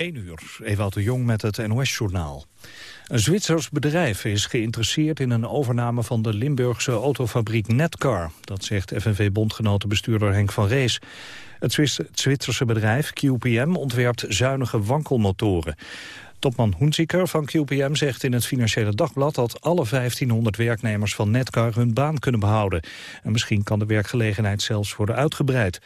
1 uur, Ewout de Jong met het NOS-journaal. Een Zwitsers bedrijf is geïnteresseerd in een overname van de Limburgse autofabriek Netcar. Dat zegt FNV-bondgenotenbestuurder Henk van Rees. Het Zwitserse bedrijf QPM ontwerpt zuinige wankelmotoren. Topman Hoenziker van QPM zegt in het Financiële Dagblad... dat alle 1500 werknemers van Netcar hun baan kunnen behouden. En misschien kan de werkgelegenheid zelfs worden uitgebreid.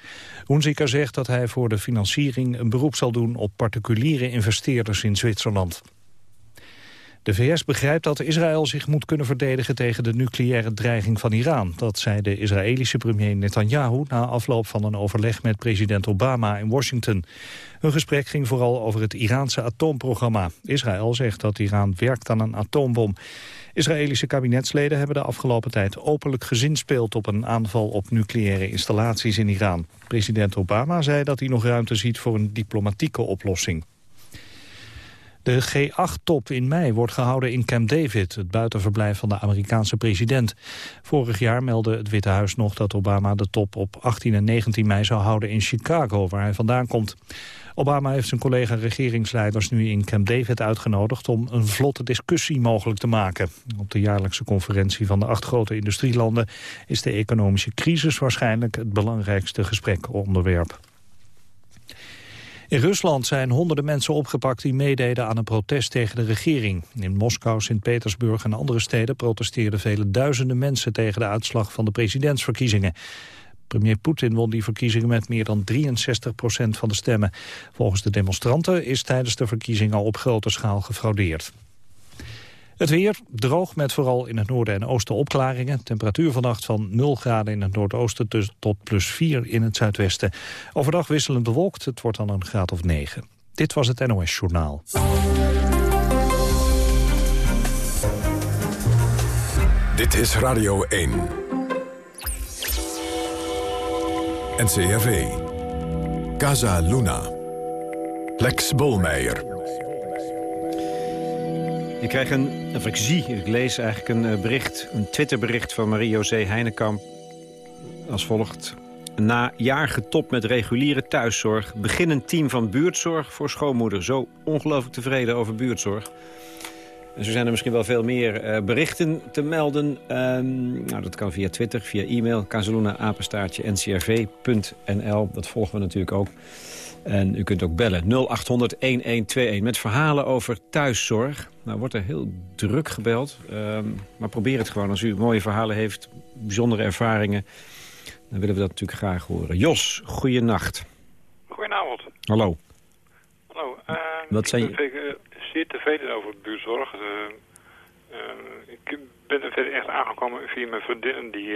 Hoenziker zegt dat hij voor de financiering een beroep zal doen... op particuliere investeerders in Zwitserland. De VS begrijpt dat Israël zich moet kunnen verdedigen tegen de nucleaire dreiging van Iran. Dat zei de Israëlische premier Netanyahu na afloop van een overleg met president Obama in Washington. Hun gesprek ging vooral over het Iraanse atoomprogramma. Israël zegt dat Iran werkt aan een atoombom. Israëlische kabinetsleden hebben de afgelopen tijd openlijk gezinspeeld op een aanval op nucleaire installaties in Iran. President Obama zei dat hij nog ruimte ziet voor een diplomatieke oplossing. De G8-top in mei wordt gehouden in Camp David, het buitenverblijf van de Amerikaanse president. Vorig jaar meldde het Witte Huis nog dat Obama de top op 18 en 19 mei zou houden in Chicago, waar hij vandaan komt. Obama heeft zijn collega-regeringsleiders nu in Camp David uitgenodigd om een vlotte discussie mogelijk te maken. Op de jaarlijkse conferentie van de acht grote industrielanden is de economische crisis waarschijnlijk het belangrijkste gesprekonderwerp. In Rusland zijn honderden mensen opgepakt die meededen aan een protest tegen de regering. In Moskou, Sint-Petersburg en andere steden protesteerden vele duizenden mensen tegen de uitslag van de presidentsverkiezingen. Premier Poetin won die verkiezingen met meer dan 63 procent van de stemmen. Volgens de demonstranten is tijdens de verkiezingen op grote schaal gefraudeerd. Het weer droog met vooral in het noorden en oosten opklaringen. Temperatuur vannacht van 0 graden in het noordoosten tot plus 4 in het zuidwesten. Overdag wisselend bewolkt, het wordt dan een graad of 9. Dit was het NOS Journaal. Dit is Radio 1. NCRV. Casa Luna. Lex Bolmeijer. Ik krijg een, of ik zie, ik lees eigenlijk een eh, bericht, een Twitterbericht van Marie-José Heinekamp. Als volgt. Na jaar getop met reguliere thuiszorg... beginnend team van buurtzorg voor schoonmoeder. Zo ongelooflijk tevreden over buurtzorg. En zo zijn er misschien wel veel meer uh, berichten te melden. Um, nou, dat kan via Twitter, via e-mail, kazeluna ncrv.nl. Dat volgen we natuurlijk ook. En u kunt ook bellen 0800-1121 met verhalen over thuiszorg. Nou wordt er heel druk gebeld. Um, maar probeer het gewoon. Als u mooie verhalen heeft, bijzondere ervaringen... dan willen we dat natuurlijk graag horen. Jos, goeienacht. Goedenavond. Hallo. Hallo. Uh, Wat zijn ik ben je... zeer tevreden over de buurtzorg. Uh, uh, ik ben er verder echt aangekomen via mijn vriendin. Die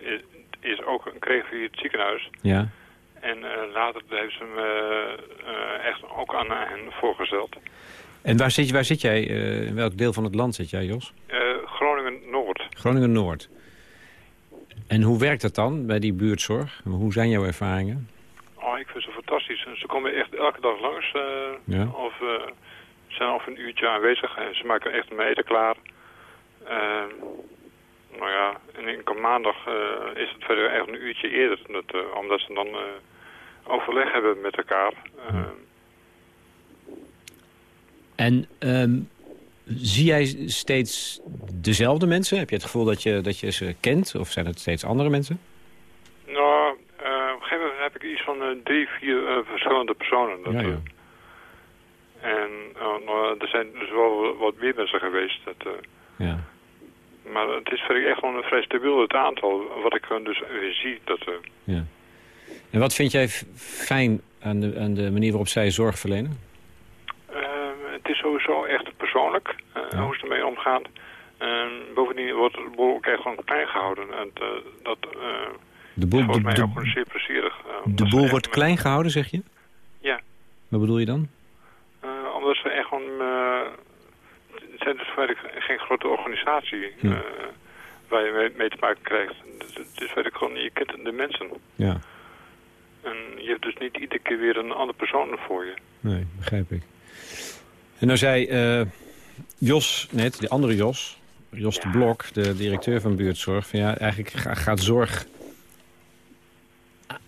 is, is, ook een kreeg via het ziekenhuis. Ja. En uh, later heeft ze me uh, echt ook aan hen voorgesteld. En waar zit, waar zit jij? Uh, in welk deel van het land zit jij, Jos? Groningen-Noord. Groningen-Noord. En hoe werkt dat dan bij die buurtzorg? Hoe zijn jouw ervaringen? Oh, ik vind ze fantastisch. Ze komen echt elke dag langs. ja. Of zijn al een uurtje aanwezig. En ze maken echt eten klaar. Nou ja, en in maandag uh, is het verder echt een uurtje eerder. Dat, uh, omdat ze dan uh, overleg hebben met elkaar. En um, zie jij steeds dezelfde mensen? Heb je het gevoel dat je, dat je ze kent? Of zijn het steeds andere mensen? Nou, op een gegeven moment heb ik iets van drie, vier verschillende personen. Dat, ja, ja. En nou, er zijn dus wel wat meer mensen geweest. Dat, ja. Maar het is verder echt gewoon een vrij stabiel het aantal, wat ik dus weer zie. Dat, ja. En wat vind jij fijn aan de, aan de manier waarop zij zorg verlenen? Uh, het is sowieso echt persoonlijk, ja. hoe ze ermee omgaan. bovendien wordt het boel ook echt gewoon klein gehouden. En dat de boel, volgens mij de, ook zeer plezierig. de boel wordt klein gehouden, zeg je? Ja. Wat bedoel je dan? omdat ze echt gewoon het zijn dus verder geen grote organisatie Hm. waar je mee, te maken krijgt. Het is verder gewoon, je kent de mensen. Ja. En je hebt dus niet iedere keer weer een andere persoon voor je. Nee, begrijp ik. En nou zei uh, Jos net, de andere Jos, Jos ja. de Blok, de directeur van buurtzorg... van ja, eigenlijk gaat zorg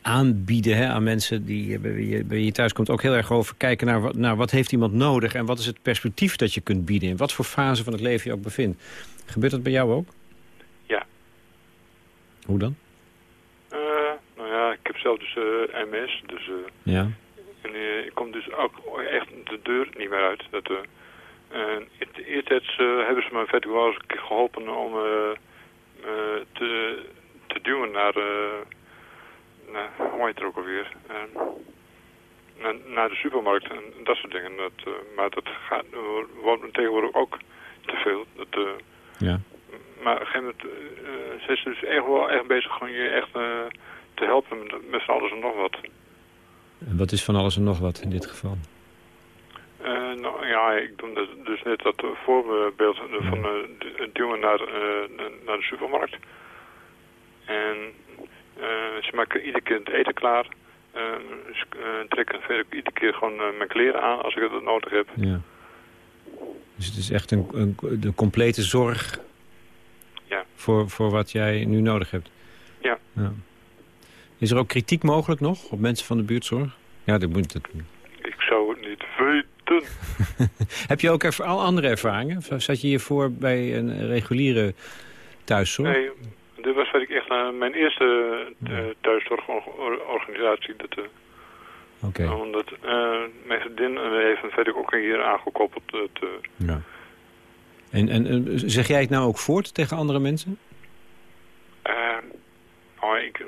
aanbieden hè, aan mensen die bij je, bij je thuis komt... ook heel erg over kijken naar wat, naar wat heeft iemand nodig... en wat is het perspectief dat je kunt bieden... in wat voor fase van het leven je ook bevindt. Gebeurt dat bij jou ook? Ja. Hoe dan? Uh, nou ja, ik heb zelf dus eh, MS, dus... Uh, ja. En ik kom dus ook echt de deur niet meer uit. Dat, en eertijds hebben ze me verder wel eens geholpen om te, te duwen naar naar, hoe heet het ook alweer, naar, naar, de supermarkt en dat soort dingen. Dat, uh, maar dat gaat, wordt tegenwoordig ook te veel. Dat, uh, ja. Maar op een gegeven moment uh, zijn ze dus echt wel echt bezig om je echt te helpen met, van alles en nog wat. En wat is van alles en nog wat in dit geval? nou ja, ik doe dus, net dat voorbeeld van het duwen naar, naar de supermarkt. En eh, ze maken iedere keer het eten klaar. ze uh, trekken iedere keer gewoon eh, mijn kleren aan als ik het nodig heb. Ja. Dus het is echt een, een, de complete zorg ja. voor, voor wat jij nu nodig hebt. Ja. ja. Is er ook kritiek mogelijk nog op mensen van de buurtzorg? Ja, dat moet het. Ik zou het niet weten. Heb je ook al andere ervaringen? Zat je hiervoor bij een reguliere thuiszorg? Nee, dit was wat ik echt uh, mijn eerste uh, thuiszorgorganisatie. Dat, uh, Oké. Okay. Omdat mijn vriendin heeft verder ook hier aangekoppeld. Dat, ja. En, en zeg jij het nou ook voort tegen andere mensen? oh, ik,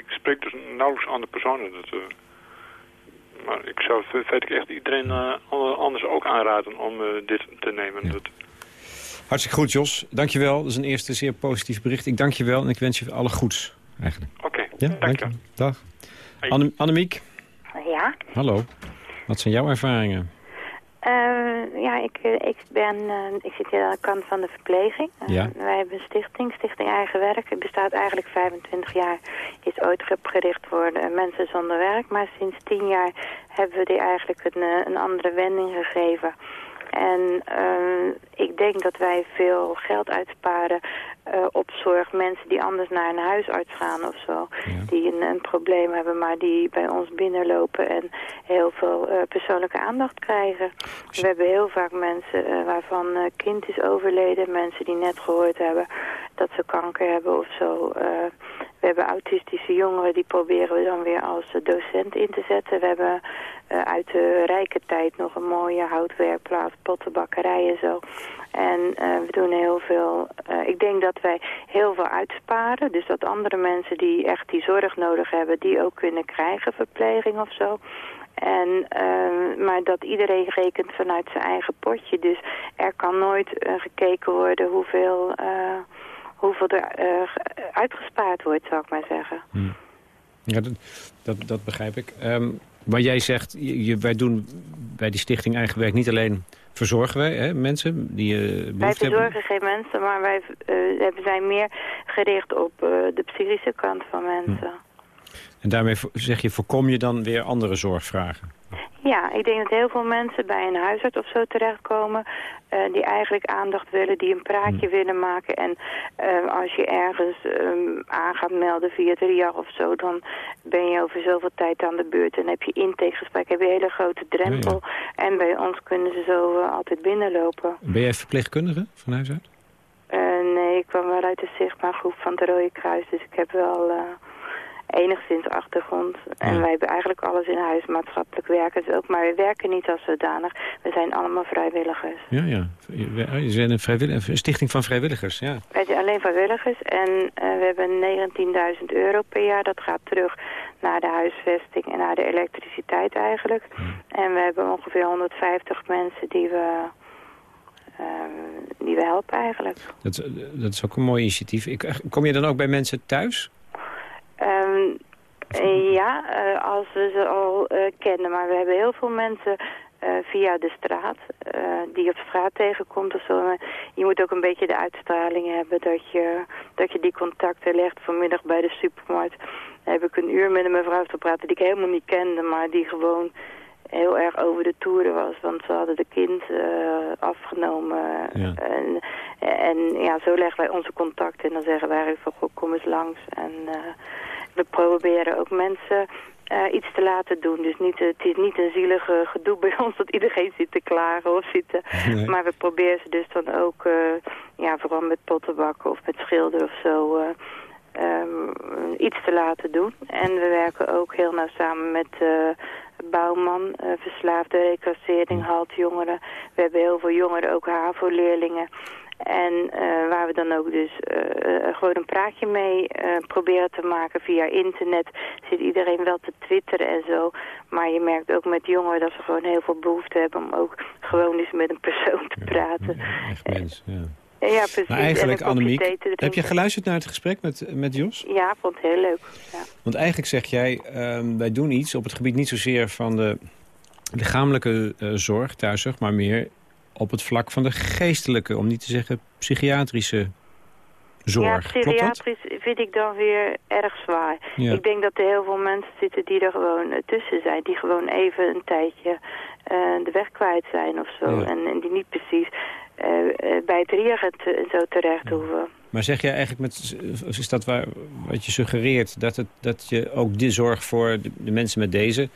ik spreek dus nauwelijks andere personen. Dat, maar ik zou verder echt iedereen anders ook aanraden om dit te nemen. Ja. Dat, Hartstikke goed, Jos. Dankjewel. Dat is een eerste zeer positief bericht. Ik dank je wel en ik wens je alle goeds, eigenlijk. Oké, ja, dank je. Dag. Hey. Anne Annemiek. Ja? Hallo. Wat zijn jouw ervaringen? Uh, ja, ik, ik, ben, uh, ik zit hier aan de kant van de verpleging. Uh, ja. Wij hebben een stichting, Stichting Eigen Werk. Het bestaat eigenlijk 25 jaar. Is ooit opgericht voor mensen zonder werk. Maar sinds 10 jaar hebben we die eigenlijk een, een andere wending gegeven. En uh, ik denk dat wij veel geld uitsparen uh, op zorg. Mensen die anders naar een huisarts gaan of zo. Ja. Die een, een, probleem hebben, maar die bij ons binnenlopen en heel veel uh, persoonlijke aandacht krijgen. We hebben heel vaak mensen waarvan kind is overleden. Mensen die net gehoord hebben dat ze kanker hebben of zo. we hebben autistische jongeren, die proberen we dan weer als docent in te zetten. We hebben uh, uit de rijke tijd nog een mooie houtwerkplaats, pottenbakkerijen zo. En uh, we doen heel veel, ik denk dat wij heel veel uitsparen. Dus dat andere mensen die echt die zorg nodig hebben, die ook kunnen krijgen, verpleging of zo. En, maar dat iedereen rekent vanuit zijn eigen potje. Dus er kan nooit gekeken worden hoeveel, hoeveel er uitgespaard wordt, zou ik maar zeggen. Hmm. Ja, dat, dat, dat begrijp ik. Um, maar jij zegt, je, wij doen bij die stichting Eigen Werk niet alleen verzorgen wij hè, mensen die uh, Wij verzorgen geen mensen, maar wij uh, zijn meer gericht op uh, de psychische kant van mensen. Hm. En daarmee zeg je, voorkom je dan weer andere zorgvragen? Ja, ik denk dat heel veel mensen bij een huisarts of zo terechtkomen... Uh, die eigenlijk aandacht willen, die een praatje hmm. willen maken. En uh, als je ergens um, aan gaat melden via drie jaar of zo... dan ben je over zoveel tijd aan de beurt. En heb je intakegesprek, heb je een hele grote drempel. Ja, ja. En bij ons kunnen ze zo uh, altijd binnenlopen. Ben jij verpleegkundige van huis uit? nee, ik kwam wel uit de Sigma groep van het Rode Kruis. Dus ik heb wel enigszins achtergrond. En Ja. wij hebben eigenlijk alles in huis, maatschappelijk werken dus ook. Maar we werken niet als zodanig. We zijn allemaal vrijwilligers. Ja, ja. Je bent een, een stichting van vrijwilligers, ja. Wij zijn alleen vrijwilligers en eh, we hebben 19.000 euro per jaar. Dat gaat terug naar de huisvesting en naar de elektriciteit eigenlijk. En we hebben ongeveer 150 mensen die we, eh, die we helpen eigenlijk. Dat, is- dat is ook een mooi initiatief. Ik, kom je dan ook bij mensen thuis? Eh, ja, eh, als we ze al eh, kennen. Maar we hebben heel veel mensen via de straat, eh, die je op straat tegenkomt of zo. Je moet ook een beetje de uitstraling hebben dat je, dat je die contacten legt. Vanmiddag bij de supermarkt heb ik een uur met een mevrouw te praten die ik helemaal niet kende, maar die gewoon heel erg over de toeren was. Want ze hadden de kind eh, afgenomen. Ja. En, en ja, zo leggen wij onze contacten. En dan zeggen wij van, goh, kom eens langs. En, we proberen ook mensen uh, iets te laten doen. Dus niet, het is niet een zielige gedoe bij ons dat iedereen zit te klagen of zitten. Maar we proberen ze dus dan ook, uh, ja, vooral met pottenbakken of met schilderen of zo, uh, um, iets te laten doen. En we werken ook heel nauw samen met Bouwman, verslaafde reclassering, halt jongeren. We hebben heel veel jongeren, ook HAVO-leerlingen. En uh, waar we dan ook dus uh, gewoon een praatje mee proberen te maken via internet. Zit iedereen wel te twitteren en zo. Maar je merkt ook met jongeren dat ze gewoon heel veel behoefte hebben om ook gewoon eens met een persoon te praten. Ja, echt mens, ja. Ja, precies. Maar eigenlijk, Annemiek, heb je geluisterd naar het gesprek met, met Jos? Ja, vond het heel leuk. Ja. Want eigenlijk zeg jij, uh, wij doen iets op het gebied niet zozeer van de lichamelijke uh, zorg, thuiszorg, maar meer op het vlak van de geestelijke, om niet te zeggen psychiatrische zorg. Ja, psychiatrisch vind ik dan weer erg zwaar. Ja. Ik denk dat er heel veel mensen zitten die er gewoon tussen zijn. Die gewoon even een tijdje uh, de weg kwijt zijn of zo. Ja. En, en, die niet precies uh, bij het reagent zo terecht ja. hoeven. Maar zeg jij eigenlijk, met, is dat waar, wat je suggereert... Dat, het, dat je ook de zorg voor de, de mensen met deze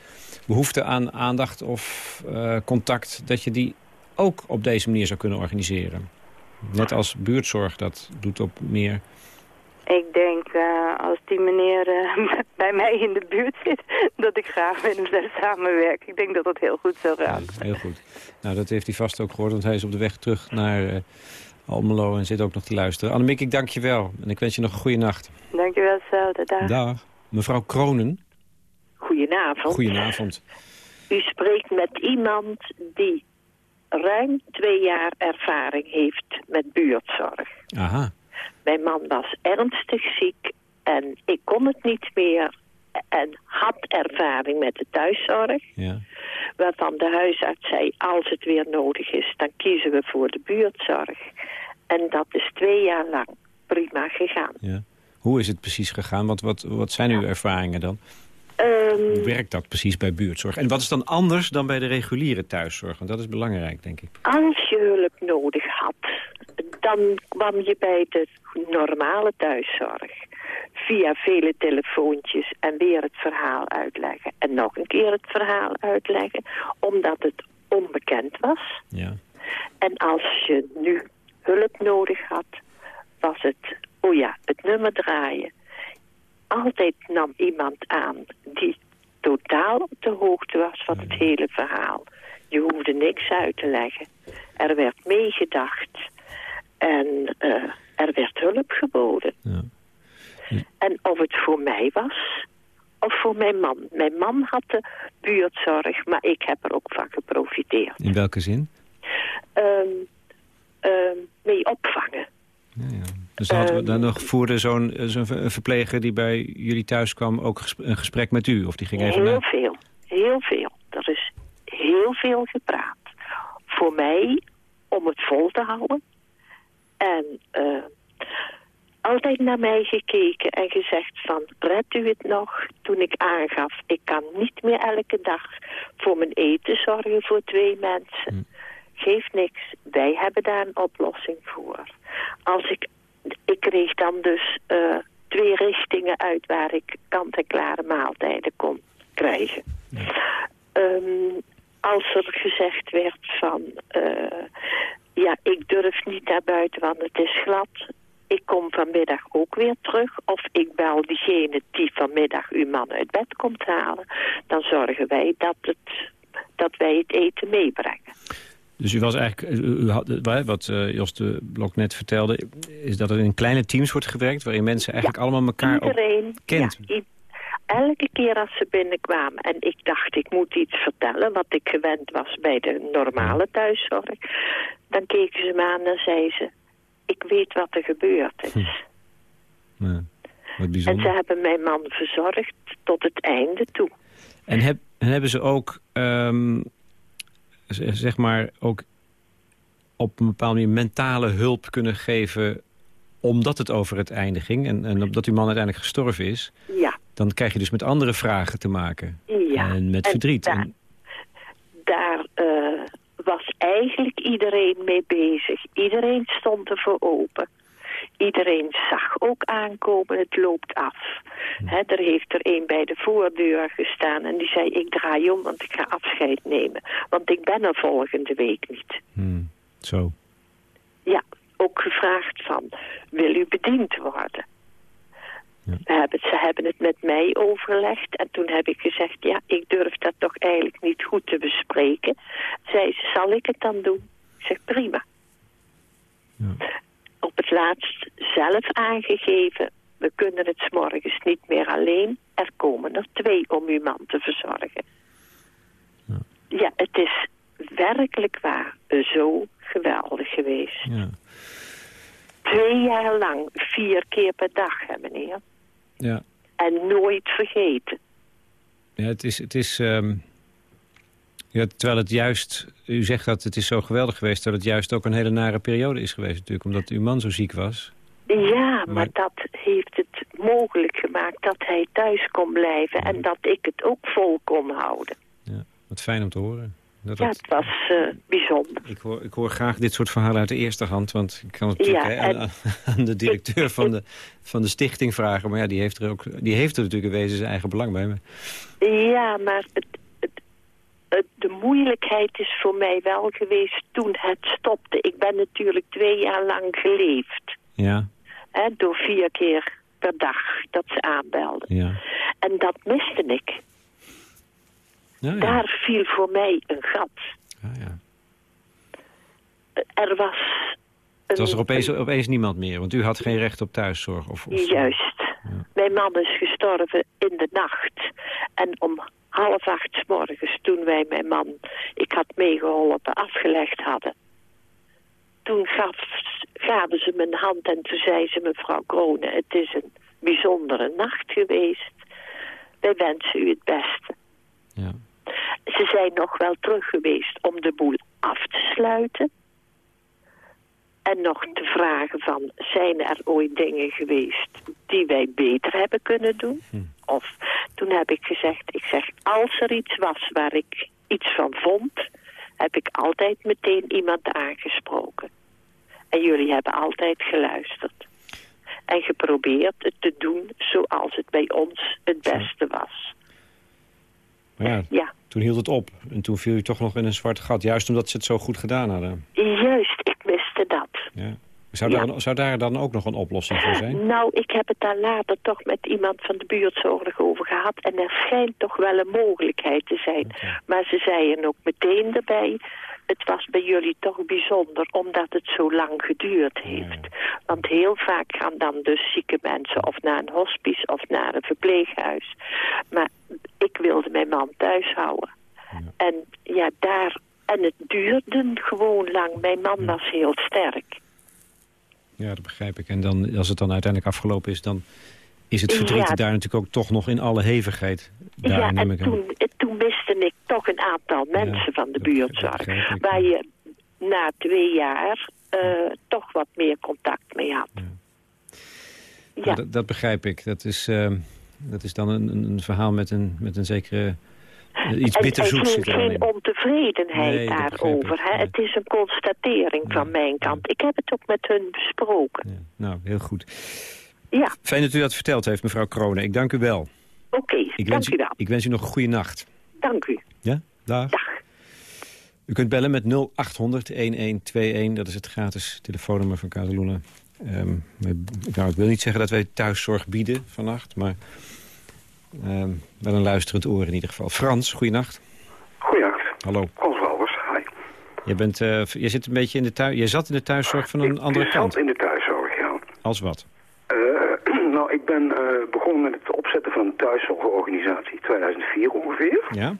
behoefte aan aandacht of uh, contact... dat je die ook op deze manier zou kunnen organiseren? Net als buurtzorg dat doet op meer... Ik denk, uh, als die meneer uh, bij mij in de buurt zit, dat ik graag met hem samenwerk. Ik denk dat dat heel goed zou gaan. Ja, heel goed. Nou, dat heeft hij vast ook gehoord, want hij is op de weg terug naar uh, Almelo en zit ook nog te luisteren. Annemiek, ik dank je wel en ik wens je nog een goede nacht. Dank je wel. Dag. Dag. Mevrouw Kronen. Goedenavond. Goedenavond. U spreekt met iemand die ruim twee jaar ervaring heeft met buurtzorg. Aha. Mijn man was ernstig ziek en ik kon het niet meer en had ervaring met de thuiszorg. Ja. Waarvan de huisarts zei, als het weer nodig is, dan kiezen we voor de buurtzorg. En dat is twee jaar lang prima gegaan. Ja. Hoe is het precies gegaan? Wat, wat, wat zijn uw ervaringen dan? Um, Hoe werkt dat precies bij buurtzorg? En wat is dan anders dan bij de reguliere thuiszorg? Want dat is belangrijk, denk ik. Als je hulp nodig had, dan kwam je bij de normale thuiszorg. Via vele telefoontjes en weer het verhaal uitleggen. En nog een keer het verhaal uitleggen, omdat het onbekend was. Ja. En als je nu hulp nodig had, was het, oh ja, het nummer draaien altijd nam iemand aan die totaal op de hoogte was van het hele verhaal. Je hoefde niks uit te leggen. Er werd meegedacht. En uh, er werd hulp geboden. Ja. En of het voor mij was, of voor mijn man. Mijn man had de buurtzorg, maar ik heb er ook van geprofiteerd. In welke zin? Um, um, mee opvangen. Ja, ja. Dus dan, hadden we, dan nog voerde zo'n zo verpleger die bij jullie thuis kwam ook een gesprek met u? Of die ging even heel naar... veel, heel veel. Er is heel veel gepraat. Voor mij, om het vol te houden. En uh, altijd naar mij gekeken en gezegd van, red u het nog? Toen ik aangaf, ik kan niet meer elke dag voor mijn eten zorgen voor twee mensen. Hm. Geeft niks, wij hebben daar een oplossing voor. Als ik ik kreeg dan dus uh, twee richtingen uit waar ik kant-en-klare maaltijden kon krijgen. Um, als er gezegd werd van... Uh, ja, ik durf niet naar buiten, want het is glad. Ik kom vanmiddag ook weer terug. Of ik bel diegene die vanmiddag uw man uit bed komt halen. Dan zorgen wij dat, het, dat wij het eten meebrengen. Dus u was eigenlijk, u had, wat uh, Jos de Blok net vertelde... is dat er in kleine teams wordt gewerkt... waarin mensen eigenlijk ja, allemaal elkaar iedereen, ook kent. Ja, elke keer als ze binnenkwamen en ik dacht ik moet iets vertellen... wat ik gewend was bij de normale thuiszorg... dan keken ze me aan en zeiden ze... ik weet wat er gebeurd is. Hm. Ja, wat bijzonder. En ze hebben mijn man verzorgd tot het einde toe. En, heb, en hebben ze ook... Um, zeg maar ook op een bepaalde manier mentale hulp kunnen geven... omdat het over het einde ging en, en omdat uw man uiteindelijk gestorven is... Ja. dan krijg je dus met andere vragen te maken. Ja. En met En verdriet. daar- En, Daar eh, was eigenlijk iedereen mee bezig. Iedereen stond er voor open. Iedereen zag ook aankomen, het loopt af. Hè, er heeft er een bij de voordeur gestaan en die zei, ik draai om, want ik ga afscheid nemen. Want ik ben er volgende week niet. Hmm, Zo. Ja, ook gevraagd van, wil u bediend worden? Ja. We hebben, ze hebben het met mij overlegd en toen heb ik gezegd, ja, ik durf dat toch eigenlijk niet goed te bespreken. Zei ze, zal ik het dan doen? Ik zeg, prima. Ja. Op het laatst zelf aangegeven, we kunnen het morgens niet meer alleen. Er komen er twee om uw man te verzorgen. Ja. Ja, het is werkelijk waar zo geweldig geweest. Ja. Twee jaar lang, vier keer per dag, hè meneer. Ja. En nooit vergeten. Ja, het is... Het is ehm, ja, terwijl het juist... U zegt dat het is zo geweldig geweest... dat het juist ook een hele nare periode is geweest natuurlijk... omdat uw man zo ziek was. Ja, maar, Maar- dat heeft het mogelijk gemaakt dat hij thuis kon blijven... en dat ik het ook vol kon houden. Ja, wat fijn om te horen. Dat Ja, het was eh, bijzonder. ik, hoor, ik hoor graag dit soort verhalen uit de eerste hand... want ik kan het natuurlijk Ja, hè, aan, de directeur van de, van de stichting vragen... maar ja, die heeft er, ook, die heeft er natuurlijk in wezen zijn eigen belang bij. Maar, Ja, maar het- de moeilijkheid is voor mij wel geweest toen het stopte. Ik ben natuurlijk twee jaar lang geleefd. ja, Hè, door vier keer per dag dat ze aanbelden. ja. En dat miste ik. Ja, ja. Daar viel voor mij een gat. Ja, ja. Er was... Het was er een- opeens, opeens niemand meer, want u had geen recht op thuiszorg. Of, of, Juist. Mijn man is gestorven in de nacht. En om half acht morgens, toen wij mijn man, ik had meegeholpen, afgelegd hadden. Toen gaf, gaven ze me een hand en toen zei ze, mevrouw Kronen, het is een bijzondere nacht geweest. Wij wensen u het beste. Ja. Ze zijn nog wel terug geweest om de boel af te sluiten. En nog te vragen van, zijn er ooit dingen geweest die wij beter hebben kunnen doen? Of toen heb ik gezegd, ik zeg, als er iets was waar ik iets van vond, heb ik altijd meteen iemand aangesproken. En jullie hebben altijd geluisterd. En geprobeerd het te doen zoals het bij ons het beste was. Maar ja, Ja, toen hield het op. En toen viel u toch nog in een zwart gat. Juist omdat ze het zo goed gedaan hadden. juist. Ja. Zou, Ja. daar, zou daar dan ook nog een oplossing voor zijn? Nou, ik heb het daar later toch met iemand van de buurtzorg over gehad. En er schijnt toch wel een mogelijkheid te zijn. Maar ze zeiden ook meteen erbij... het was bij jullie toch bijzonder omdat het zo lang geduurd heeft. Want heel vaak gaan dan dus zieke mensen of naar een hospice of naar een verpleeghuis. Maar ik wilde mijn man thuis houden. En ja, daar... En het duurde gewoon lang. Mijn man was heel sterk. Ja, dat begrijp ik. En dan, als het dan uiteindelijk afgelopen is... dan is het verdriet Ja. daar natuurlijk ook toch nog in alle hevigheid. Daar ja, neem en ik toen, eh, toen miste ik toch een aantal mensen van de buurtzorg. ik, waar je na twee jaar eh, toch wat meer contact mee had. Ja, Ja, dat, dat begrijp ik. Dat is, ehm, dat is dan een een verhaal met een, met een zekere... iets bitterzoets zit geen, er geen ontevredenheid Nee, daarover. Hè? Het is een constatering van mijn kant. Ik heb het ook met hun besproken. Ja, nou, heel goed. Ja, Fijn dat u dat verteld heeft, mevrouw Kronen. Ik dank u wel. oké. Ik Dank wens u wel. Ik wens u nog een goede nacht. Dank u. Ja? Dag. Dag. U kunt bellen met 0800-1121. Dat is het gratis telefoonnummer van. Ehm, wij- nou, ik wil niet zeggen dat wij thuiszorg bieden vannacht, maar ehm, wel een luisterend oor in ieder geval. Frans, goeienacht. Goeienacht. Hallo. Walbers, hi. Je, bent, eh, je, zit een beetje in de thuis, je zat in de thuiszorg van een Ik- andere ik kant. zat in de thuiszorg, ja. Als wat? Eh, nou, ik ben eh, begonnen met het opzetten van een thuiszorgorganisatie 2004 ongeveer. Ja?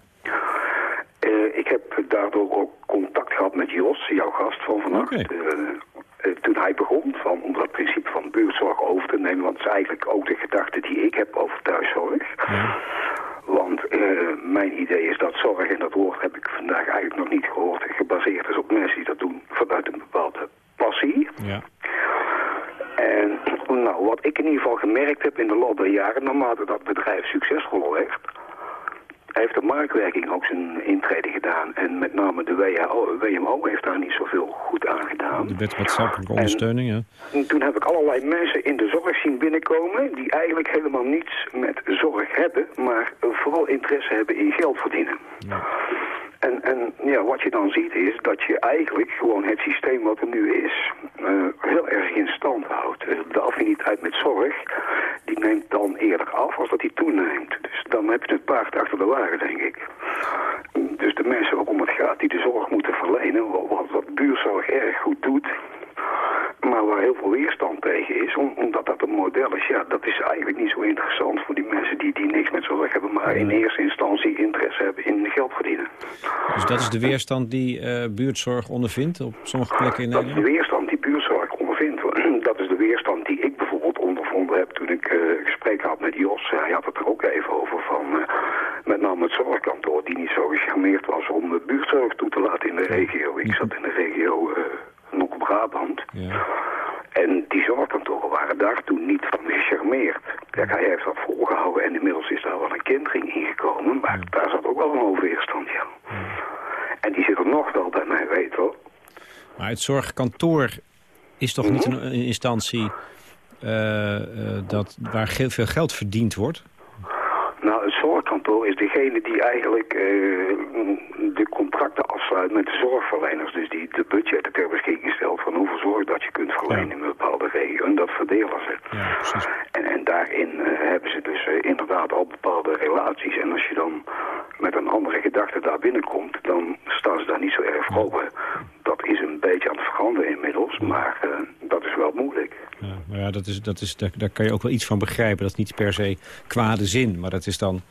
Ik heb daardoor ook contact gehad met Jos, jouw gast van vannacht. Oké. Eh, toen hij begon, van, om dat principe van buurtzorg over te nemen. Want het is eigenlijk ook de gedachte die ik heb over thuiszorg. Ja. Want eh, mijn idee is dat zorg, en dat woord heb ik vandaag eigenlijk nog niet gehoord, gebaseerd is op mensen die dat doen vanuit een bepaalde passie. Ja. En nou, wat ik in ieder geval gemerkt heb in de loop der jaren, naarmate dat bedrijf succesvoller werd, heeft de marktwerking ook zijn intrede gedaan. En met name de WHO, WMO heeft daar niet zoveel goed aan gedaan. De wet maatschappelijke ondersteuning, ja. En toen heb ik allerlei mensen in de zorg zien binnenkomen... die eigenlijk helemaal niets met zorg hebben... maar vooral interesse hebben in geld verdienen. Ja. En, en ja, wat je dan ziet is dat je eigenlijk gewoon het systeem wat er nu is... Uh, heel erg in stand houdt. Eh, de affiniteit met zorg, die neemt dan eerder af als dat die toeneemt. Dus dan heb je het paard achter de wagen, denk ik. Dus de mensen waarom het gaat die de zorg moeten verlenen... wat, wat buurzorg erg goed doet maar waar heel veel weerstand tegen is, omdat dat een model is, ja, dat is eigenlijk niet zo interessant voor die mensen die, die niks met zorg hebben, maar in eerste instantie interesse hebben in geld verdienen. Dus dat is de weerstand die uh, buurtzorg ondervindt op sommige plekken in Nederland? Dat is de weerstand die buurtzorg ondervindt. Dat is de weerstand die ik bijvoorbeeld ondervonden heb toen ik uh, gesprek had met Jos. Hij had het er ook even over van, uh, met name het zorgkantoor, die niet zo gecharmeerd was om buurtzorg toe te laten in de regio. Ik zat in de regio Noord-Brabant. Ja. En die zorgkantoren waren daar toen niet van gecharmeerd. Kijk, hij heeft dat volgehouden en inmiddels is daar wel een kindering ingekomen. Maar daar zat ook wel een overweerstand, ja. En die zit er nog wel bij mij, weet wel. Maar het zorgkantoor is toch niet mhm. een, instantie uh, uh, dat, waar heel veel geld verdiend wordt? Nou, is degene die eigenlijk uh, de contracten afsluit met de zorgverleners. Dus die de budgetten ter beschikking stelt van hoeveel zorg dat je kunt verlenen in een bepaalde regio. En dat verdelen ze. Ja. En, en daarin uh, hebben ze dus uh, inderdaad al bepaalde relaties. En als je dan met een andere gedachte daar binnenkomt, dan staan ze daar niet zo erg voor open. Dat is een beetje aan het veranderen inmiddels, maar dat is wel moeilijk. Ja, maar ja, dat is, dat is, daar, daar, kan je ook wel iets van begrijpen. Dat is niet per se kwade zin, maar dat is dan...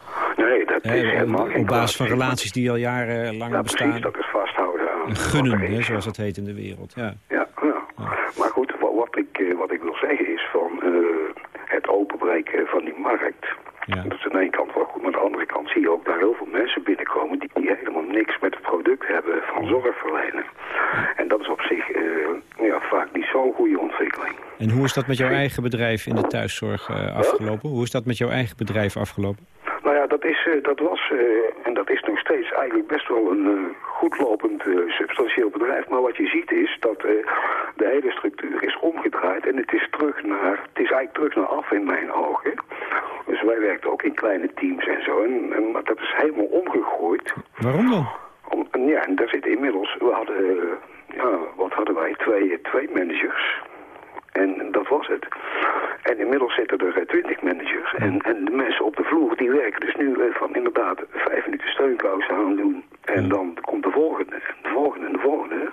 Dat Op basis van relaties die al jarenlang ja, bestaan. Precies, dat is vasthouden aan... Gunnen, hè, zoals het heet in de wereld. Ja, ja, ja. maar goed, wat ik, eh, wat ik wil zeggen is van uh, het openbreken van die markt... Ja. Dat is aan de ene kant wel goed, maar aan de andere kant zie je ook daar heel veel mensen binnenkomen die, die helemaal niks met het product hebben van zorgverlenen. En dat is op zich uh, ja, vaak niet zo'n goede ontwikkeling. En hoe is dat met jouw eigen bedrijf in de thuiszorg uh, afgelopen? Hoe is dat met jouw eigen bedrijf afgelopen? Nou ja, dat, is, uh, dat was en dat is nog steeds eigenlijk best wel een goed lopend substantieel bedrijf. Maar wat je ziet is dat de hele structuur is omgedraaid en het is terug naar, het is eigenlijk terug naar af in mijn ogen. Dus wij werkten ook in kleine teams en zo. En, en maar dat is helemaal omgegooid. Waarom dan? Om, ja, en daar zitten inmiddels, we hadden, ja, wat hadden wij, twee, twee managers. En dat was het. En inmiddels zitten er twintig managers. En, en de mensen op de vloer, die werken dus nu van inderdaad vijf minuten steunkous aan doen. En dan komt de volgende, de volgende en de volgende.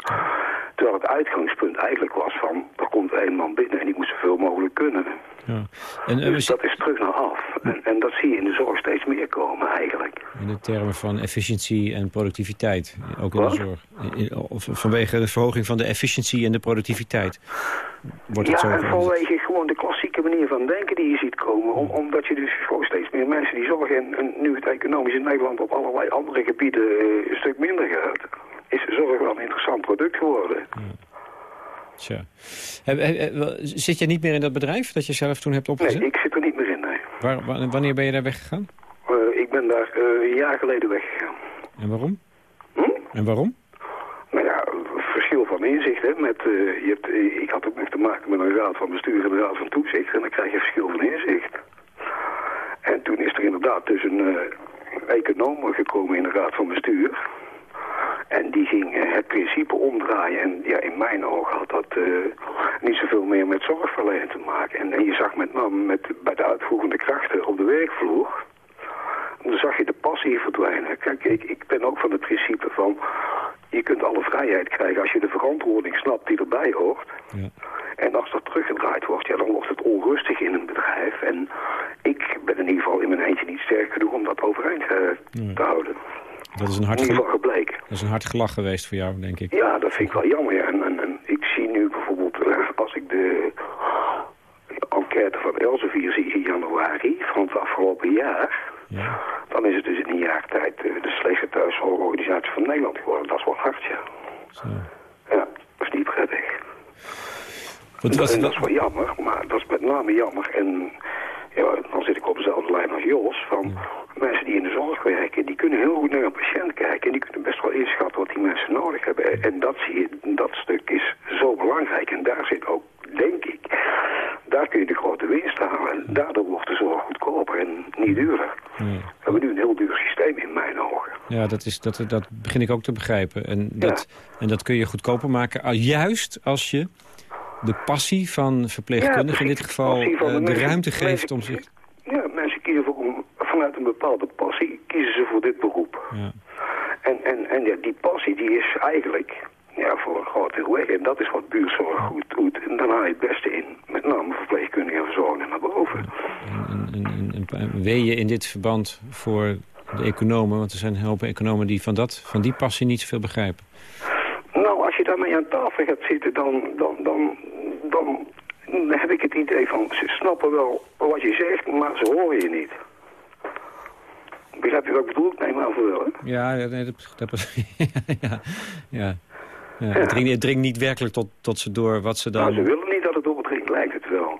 Terwijl het uitgangspunt eigenlijk was van, er komt één man binnen en die moet zoveel mogelijk kunnen. Ja. En, dus dat is terug naar af. En, en, dat zie je in de zorg steeds meer komen eigenlijk. In de termen van efficiëntie en productiviteit, ook in de zorg. Of vanwege de verhoging van de efficiëntie en de productiviteit. Wordt het ja, zo en vanwege gewoon de klassieke manier van denken die je ziet komen. Om, omdat je dus gewoon steeds meer mensen die zorgen... En, en nu het economisch in Nederland op allerlei andere gebieden uh, een stuk minder gaat... is zorg wel een interessant product geworden. Ja. Tja. Zit je niet meer in dat bedrijf dat je zelf toen hebt opgezet? Nee, ik zit er niet meer in, nee. Waar, wanneer ben je daar weggegaan? Uh, ik ben daar uh, een jaar geleden weggegaan. En waarom? Hm? En waarom? Nou ja, verschil van inzicht. Hè, met, uh, je hebt, ik had ook nog te maken met een raad van bestuur en een raad van toezicht. En dan krijg je verschil van inzicht. En toen is er inderdaad dus een econoom gekomen in de raad van bestuur. En die ging uh, het principe omdraaien. En ja, in mijn ogen had dat uh, niet zoveel meer met zorgverlenen te maken. En, en je zag met name met, bij de uitvoerende krachten op de werkvloer... dan zag je de passie verdwijnen. Kijk, ik, ik ben ook van het principe van... je kunt alle vrijheid krijgen als je de verantwoording snapt die erbij hoort. Ja. En als dat teruggedraaid wordt, ja, dan wordt het onrustig in een bedrijf. En ik ben in ieder geval in mijn eentje niet sterk genoeg om dat overeind uh, ja. te houden. Dat is een hard, gebleken. Dat is een hard gelach geweest voor jou, denk ik. Ja, dat vind ik wel jammer. Ja. En, en, en, ik zie nu bijvoorbeeld, uh, als ik de enquête van Elsevier zie in januari van het afgelopen jaar... Ja. dan is het dus in een jaar tijd uh, de slechtste thuiszorgorganisatie van Nederland geworden. Dat is wel hard, ja. Zo. Ja, dat is niet prettig. Wat, wat, en dat is wel jammer, maar dat is met name jammer. En ja, dan zit ik op dezelfde lijn als Jos. Van die in de zorg werken, die kunnen heel goed naar een patiënt kijken. En die kunnen best wel inschatten wat die mensen nodig hebben. En dat, zie je, dat stuk is zo belangrijk. En daar zit ook, denk ik, daar kun je de grote winst halen. En daardoor wordt de zorg goedkoper en niet duurder. We hebben nu een heel duur systeem in mijn ogen. Ja, dat, is, dat, dat begin ik ook te begrijpen. En dat, en dat kun je goedkoper maken, juist als je de passie van verpleegkundigen in dit geval eh, de, mensen- ruimte geeft om zich... Ja, mensen kiezen voor een- vanuit een bepaalde passie, kiezen ze voor dit beroep. Ja. En, en, en ja, die passie die is eigenlijk ja, voor een groot deel weg. En dat is wat buurtzorg goed doet. En dan haal je het beste in. Met name verpleegkundigen en verzorgingen naar boven. Een, een, een, een weeën in dit verband voor de economen. Want er zijn een hoop economen die van, dat, van die passie niet zoveel begrijpen. Nou, als je daarmee aan tafel gaat zitten, dan, dan, dan, dan heb ik het idee van... ze snappen wel wat je zegt, maar ze horen je niet. Begrijp je wat ik bedoel? Ik neem aan voor wel, hè? Ja, nee, dat, dat, ja, ja. ja. Het, dringt, het dringt niet werkelijk tot, tot ze door wat ze dan... Nou, ze willen niet dat het doordringt, lijkt het wel.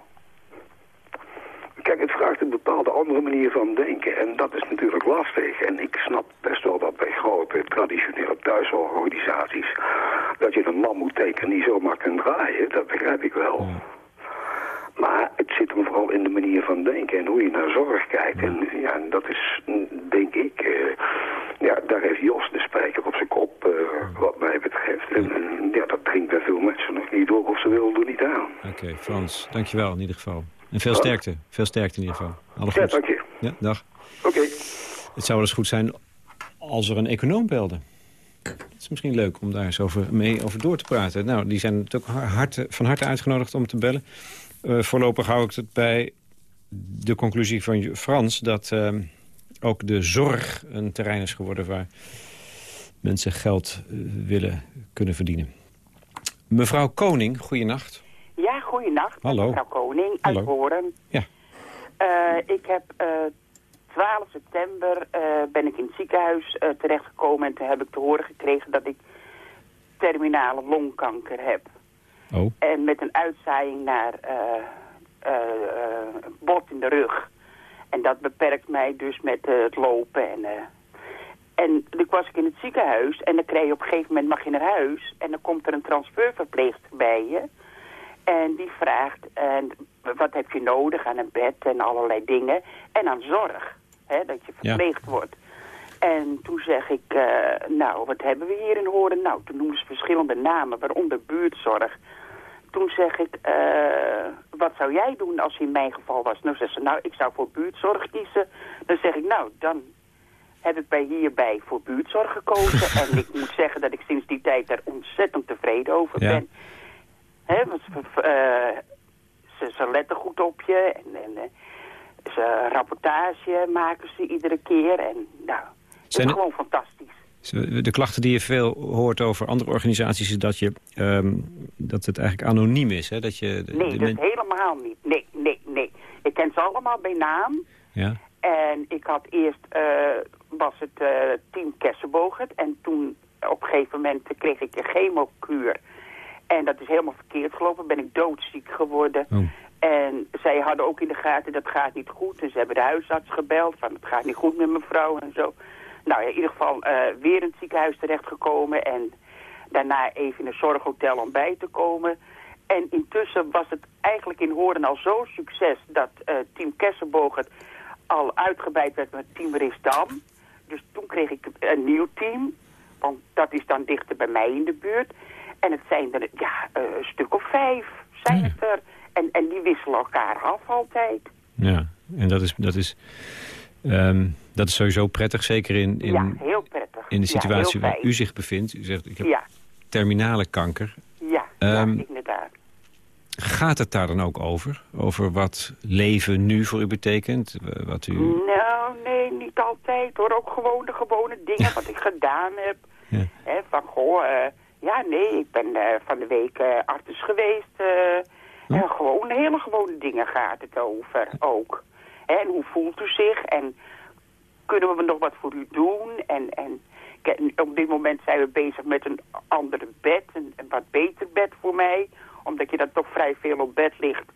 Kijk, het vraagt een bepaalde andere manier van denken. En dat is natuurlijk lastig. En ik snap best wel dat bij grote traditionele thuiszorgorganisaties... dat je een man moet tekenen die zomaar kunt draaien. Dat begrijp ik wel. Maar het zit hem vooral in de manier van denken en hoe je naar zorg kijkt. En ja, en dat is, mm, denk ik... eh, ja, daar heeft Jos de spijker op zijn kop, eh, wat mij betreft. En, en ja, dat dringt bij veel mensen nog niet door of ze willen er Oké, Frans, dankjewel in ieder geval. En veel sterkte. Veel sterkte in ieder geval. Alle Ja, goeds. dank je. Ja, dag. Oké. Het zou wel eens goed zijn als er een econoom belde. Het is misschien leuk om daar eens over, mee over door te praten. Nou, die zijn natuurlijk harte, van harte uitgenodigd om te bellen. Eh, voorlopig hou ik het bij de conclusie van Frans... dat eh, ook de zorg een terrein is geworden... waar mensen geld eh, willen kunnen verdienen. Mevrouw Koning, goeienacht. Goeienacht. Hallo. Mevrouw Koning uit Hallo. Hoorn. Ja. Eh, ik heb eh 12 september eh, ben ik in het ziekenhuis eh, terechtgekomen en toen heb ik te horen gekregen dat ik terminale longkanker heb. Oh, En met een uitzaaiing naar eh eh, eh, bot in de rug. En dat beperkt mij dus met eh, het lopen. En, eh, en toen was ik in het ziekenhuis en dan krijg je op een gegeven moment mag je naar huis. En dan komt er een transferverpleegster bij je. En die vraagt, en wat heb je nodig aan een bed en allerlei dingen. En aan zorg, hè, dat je Ja. verpleegd wordt. En toen zeg ik, eh, nou, wat hebben we hier in Horen? Nou, toen noemden ze verschillende namen, waaronder buurtzorg. Toen zeg ik, eh, wat zou jij doen als je in mijn geval was? Nou, zegt ze, nou, ik zou voor buurtzorg kiezen. Dan zeg ik, nou, dan heb ik bij hierbij voor buurtzorg gekozen. en ik moet zeggen dat ik sinds die tijd daar ontzettend tevreden over Ja. Ben. Hè, want ze, eh, ze, ze letten goed op je en, en eh, ze rapportage maken ze iedere keer. En nou, het Zijn is gewoon fantastisch. De klachten die je veel hoort over andere organisaties... is dat, je, ehm, dat het eigenlijk anoniem is. Hè? Dat je, de- Nee, de dat helemaal niet. Nee, nee, nee. Ik ken ze allemaal bij naam. ja? En ik had eerst, eh, was het eh, team Kessenbogert. En toen op een gegeven moment kreeg ik een chemokuur. En dat is helemaal verkeerd gelopen. Ben ik doodziek geworden. Oh. En zij hadden ook in de gaten, dat gaat niet goed. En ze hebben de huisarts gebeld, van het gaat niet goed met mevrouw en zo. Nou ja, in ieder geval eh, weer in het ziekenhuis terechtgekomen. En daarna even in een zorghotel om bij te komen. En intussen was het eigenlijk in Horen al zo'n succes... dat eh, team Kessenbogert al uitgebreid werd met team Risdam. Dus toen kreeg ik een nieuw team. Want dat is dan dichter bij mij in de buurt. En het zijn er ja, eh, een stuk of vijf zijn het er. En, en die wisselen elkaar af altijd. Ja, en dat is, dat is, ehm, dat is sowieso prettig. Zeker in, in, ja, heel prettig. in de situatie waar u zich bevindt. U zegt, ik heb terminale kanker. ja, ja, inderdaad. Gaat het daar dan ook over? Over wat leven nu voor u betekent? Wat u... Nou, nee, niet altijd hoor. Ook gewoon de gewone dingen wat ik gedaan heb. Ja. Van, goh, eh, ja, nee, ik ben eh, van de week eh arts geweest. eh, Hm? en gewoon hele gewone dingen gaat het over ook. En hoe voelt u zich? En kunnen we nog wat voor u doen? En, en op dit moment zijn we bezig met een andere bed, een, een wat beter bed voor mij. Omdat je dan toch vrij veel op bed ligt.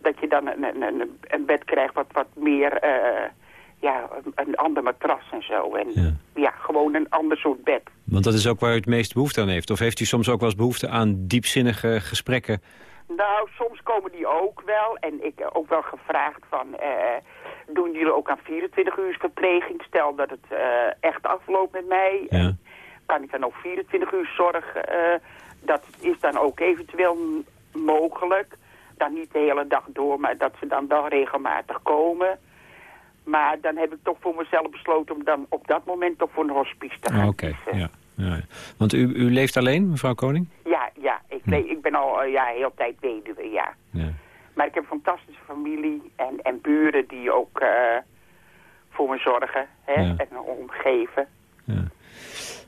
Dat je dan een, een, een, een bed krijgt wat, wat meer, ja, een, een ander matras en zo. En Ja. ja. gewoon een ander soort bed. Want dat is ook waar u het meest behoefte aan heeft. Of heeft u soms ook wel eens behoefte aan diepzinnige gesprekken? Nou, soms komen die ook wel. En ik heb ook wel gevraagd van... eh, doen jullie ook aan 24 uur verpleging? Stel dat het eh, echt afloopt met mij. Ja. Kan ik dan ook 24 uur zorgen? eh, dat is dan ook eventueel mogelijk. Dan niet de hele dag door, maar dat ze dan wel regelmatig komen. Maar dan heb ik toch voor mezelf besloten om dan op dat moment toch voor een hospice te gaan. Ah, Oké, kiezen. ja. ja. Want u, u leeft alleen, mevrouw Koning? Ja, ja. Ik, le- ik ben al eh, ja, heel tijd weduwe, ja. Ja. Maar ik heb een fantastische familie en, en buren die ook eh, voor me zorgen hè, Ja. en omgeven. Ja.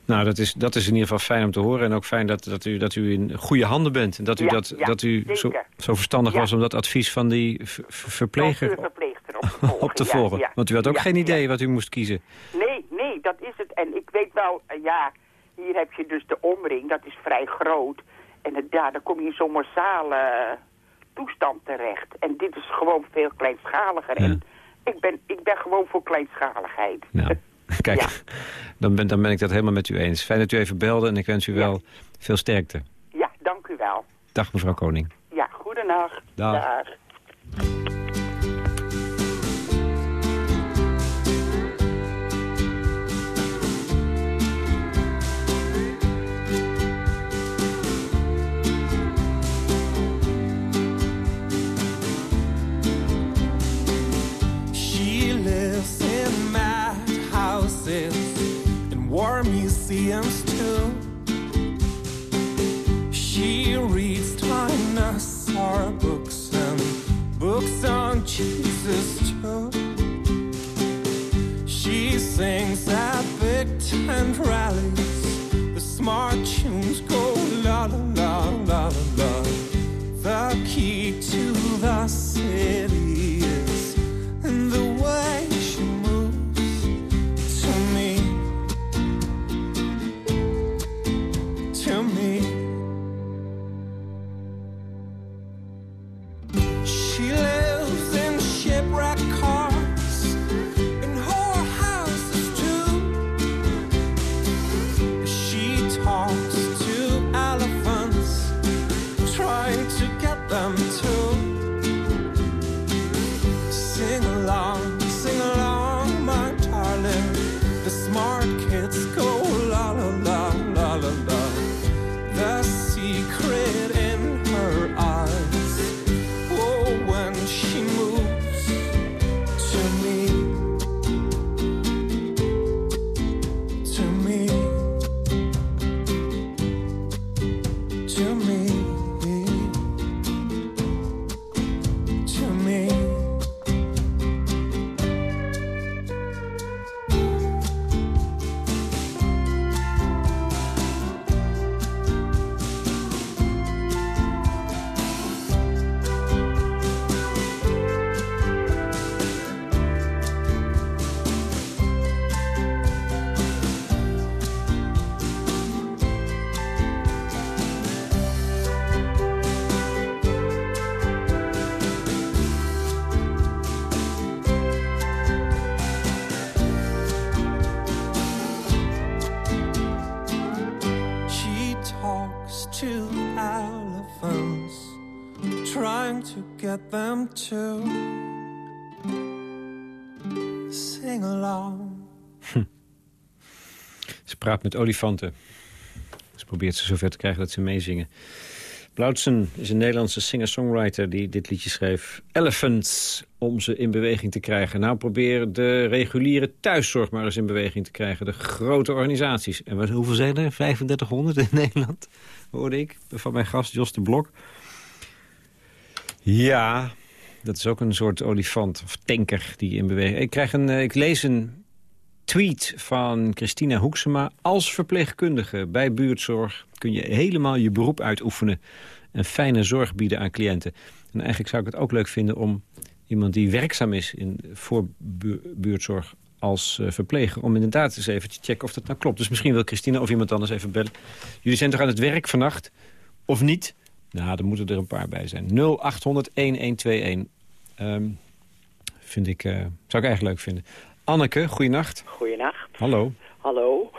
Nou, dat is, dat is in ieder geval fijn om te horen. En ook fijn dat, dat, u, dat u in goede handen bent. En dat u, Ja, dat, dat u zo, zo verstandig was om dat advies van die verpleger op te volgen. op te ja, volgen. ja. Want u had ook Ja, geen idee wat u moest kiezen. Nee, nee, dat is het. En ik weet wel, eh, ja, hier heb je dus de omring, dat is vrij groot. En het, ja, dan kom je in zo'n massale toestand terecht. En dit is gewoon veel kleinschaliger. En ik ben, ik ben gewoon voor kleinschaligheid. Nou, kijk, dan, ben, dan ben ik dat helemaal met u eens. Fijn dat u even belde en ik wens u wel veel sterkte. Ja, dank u wel. Dag mevrouw Koning. Ja, goedenacht. Dag. She reads dinosaur books and books on Jesus too. She sings at big tent rallies. The smart tunes go la la la la la la. The key to the city to sing along. Ze praat met olifanten. Ze probeert ze zover te krijgen dat ze meezingen. Blauwtsen is een Nederlandse singer-songwriter die dit liedje schreef. Elephants, om ze in beweging te krijgen. Nou, probeer de reguliere thuiszorg maar eens in beweging te krijgen. De grote organisaties. En hoeveel zijn er? 3500 in Nederland, hoorde ik. Van mijn gast Jos de Blok. Ja, dat is ook een soort olifant of tanker die in beweging... Ik, krijg een, eh, ik lees een tweet van Christina Hoeksema. Als verpleegkundige bij buurtzorg kun je helemaal je beroep uitoefenen... en fijne zorg bieden aan cliënten. En eigenlijk zou ik het ook leuk vinden om iemand die werkzaam is in voor bu- buurtzorg als eh, verpleger... om inderdaad eens even te checken of dat nou klopt. Dus misschien wil Christina of iemand anders even bellen. Jullie zijn toch aan het werk vannacht? Of niet? Nou, er moeten er een paar bij zijn. 0800-1121. Ehm, vind ik, eh, zou ik eigenlijk leuk vinden. Anneke, goeienacht. Goeienacht. Hallo. Hallo.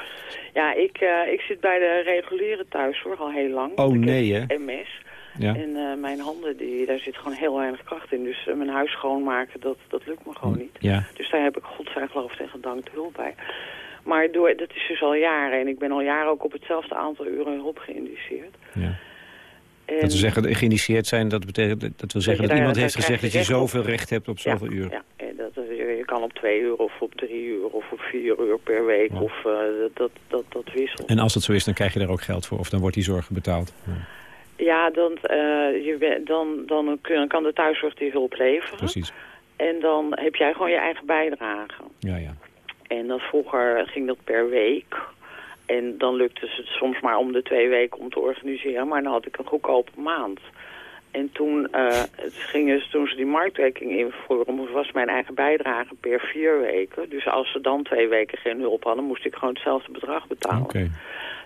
Ja, ik, eh, ik zit bij de reguliere thuiszorg al heel lang. Oh, nee, hè? MS. Ja. En eh, mijn handen, die, daar zit gewoon heel weinig kracht in. Dus mijn huis schoonmaken, dat, dat lukt me gewoon niet. Ja. Dus daar heb ik godzijdank geloof en gedankt hulp bij. Maar door, dat is dus al jaren. En ik ben al jaren ook op hetzelfde aantal uren hulp geïndiceerd. ja. Dat we zeggen, geïndiceerd zijn, dat, betekent, dat wil zeggen dat, iemand heeft gezegd dat je op. zoveel recht hebt op zoveel uur. Ja, en dat, je kan op twee uur of op drie uur of op vier uur per week. Ja. Of eh, dat, dat, dat, wisselt. En als dat zo is, dan krijg je daar ook geld voor. Of dan wordt die zorg betaald. Ja, Ja, dan, eh, je, dan, dan kun- kan de thuiszorg die hulp leveren. precies. En dan heb jij gewoon je eigen bijdrage. Ja, ja. En dan vroeger ging dat per week. En dan lukte het soms maar om de twee weken om te organiseren. Maar dan had ik een goedkope maand. En toen, eh, het gingen, ze- toen ze die marktwerking invoeren, was mijn eigen bijdrage per vier weken. Dus als ze dan twee weken geen hulp hadden, moest ik gewoon hetzelfde bedrag betalen.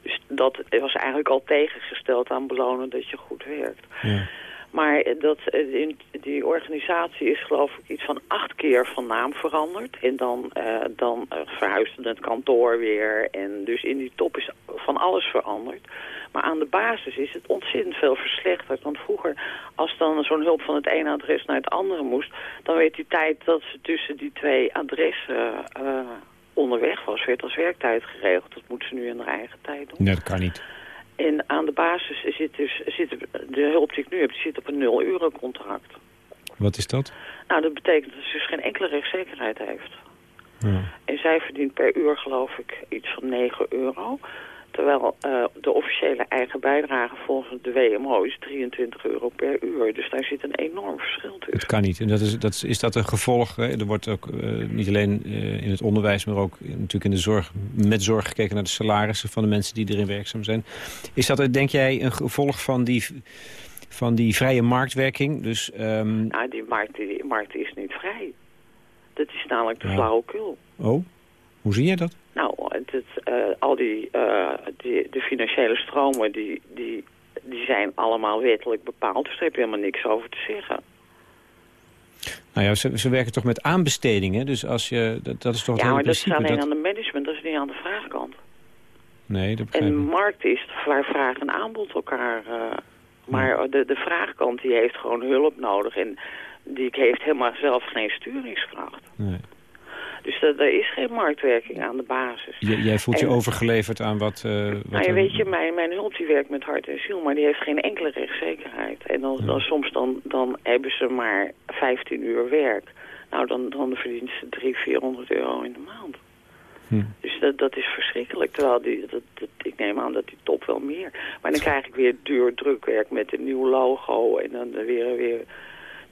Dus dat was eigenlijk al tegengesteld aan belonen dat je goed werkt. Ja. Maar dat, eh, die organisatie is geloof ik iets van acht keer van naam veranderd. En dan, eh, dan eh, verhuisde het kantoor weer. En dus in die top is van alles veranderd. Maar aan de basis is het ontzettend veel verslechterd. Want vroeger, als dan zo'n hulp van het ene adres naar het andere moest... dan werd die tijd dat ze tussen die twee adressen onderweg was... werd als werktijd geregeld. Dat moet ze nu in haar eigen tijd doen. Nee, dat kan niet. En aan de basis zit dus zit de hulp die ik nu heb, die zit op een nul uren contract. Wat is dat? Nou, dat betekent dat ze dus geen enkele rechtszekerheid heeft. Ja. En zij verdient per uur, geloof ik, iets van 9 euro. Terwijl eh, de officiële eigen bijdrage volgens de WMO is 23 euro per uur. Dus daar zit een enorm verschil tussen. Het kan niet. En dat is, dat is, is dat een gevolg? Hè? Er wordt ook eh, niet alleen eh, in het onderwijs, maar ook natuurlijk in de zorg, met zorg gekeken naar de salarissen van de mensen die erin werkzaam zijn. Is dat, denk jij, een gevolg van die, van die vrije marktwerking? Dus, ehm, Nou, die markt, die markt is niet vrij. Dat is namelijk de Ja. flauwekul. oh, hoe zie je dat? Nou, eh, al die, eh, die, de financiële stromen, die, die, die zijn allemaal wettelijk bepaald. Dus daar heb je helemaal niks over te zeggen. Nou ja, ze, ze werken toch met aanbestedingen, dus als je, dat, dat is toch ja, maar dat is alleen dat- aan de management, dat is niet aan de vraagkant. Nee, dat begrijp En ik. de markt is waar vraag en aanbod elkaar... eh, maar de, de vraagkant die heeft gewoon hulp nodig. En die heeft helemaal zelf geen sturingskracht. Nee. Dus er is geen marktwerking aan de basis. J- jij voelt je overgeleverd aan wat... eh, wat Nou ja, weet je, mijn, mijn hulp die werkt met hart en ziel, maar die heeft geen enkele rechtszekerheid. En dan, dan soms dan, dan hebben ze maar 15 uur werk. Nou, dan, dan verdient ze 300, 400 euro in de maand. Hm. Dus dat, dat is verschrikkelijk. Terwijl die, dat, dat, ik neem aan dat die top wel meer. Maar dan krijg ik weer duur drukwerk met een nieuw logo en dan weer... weer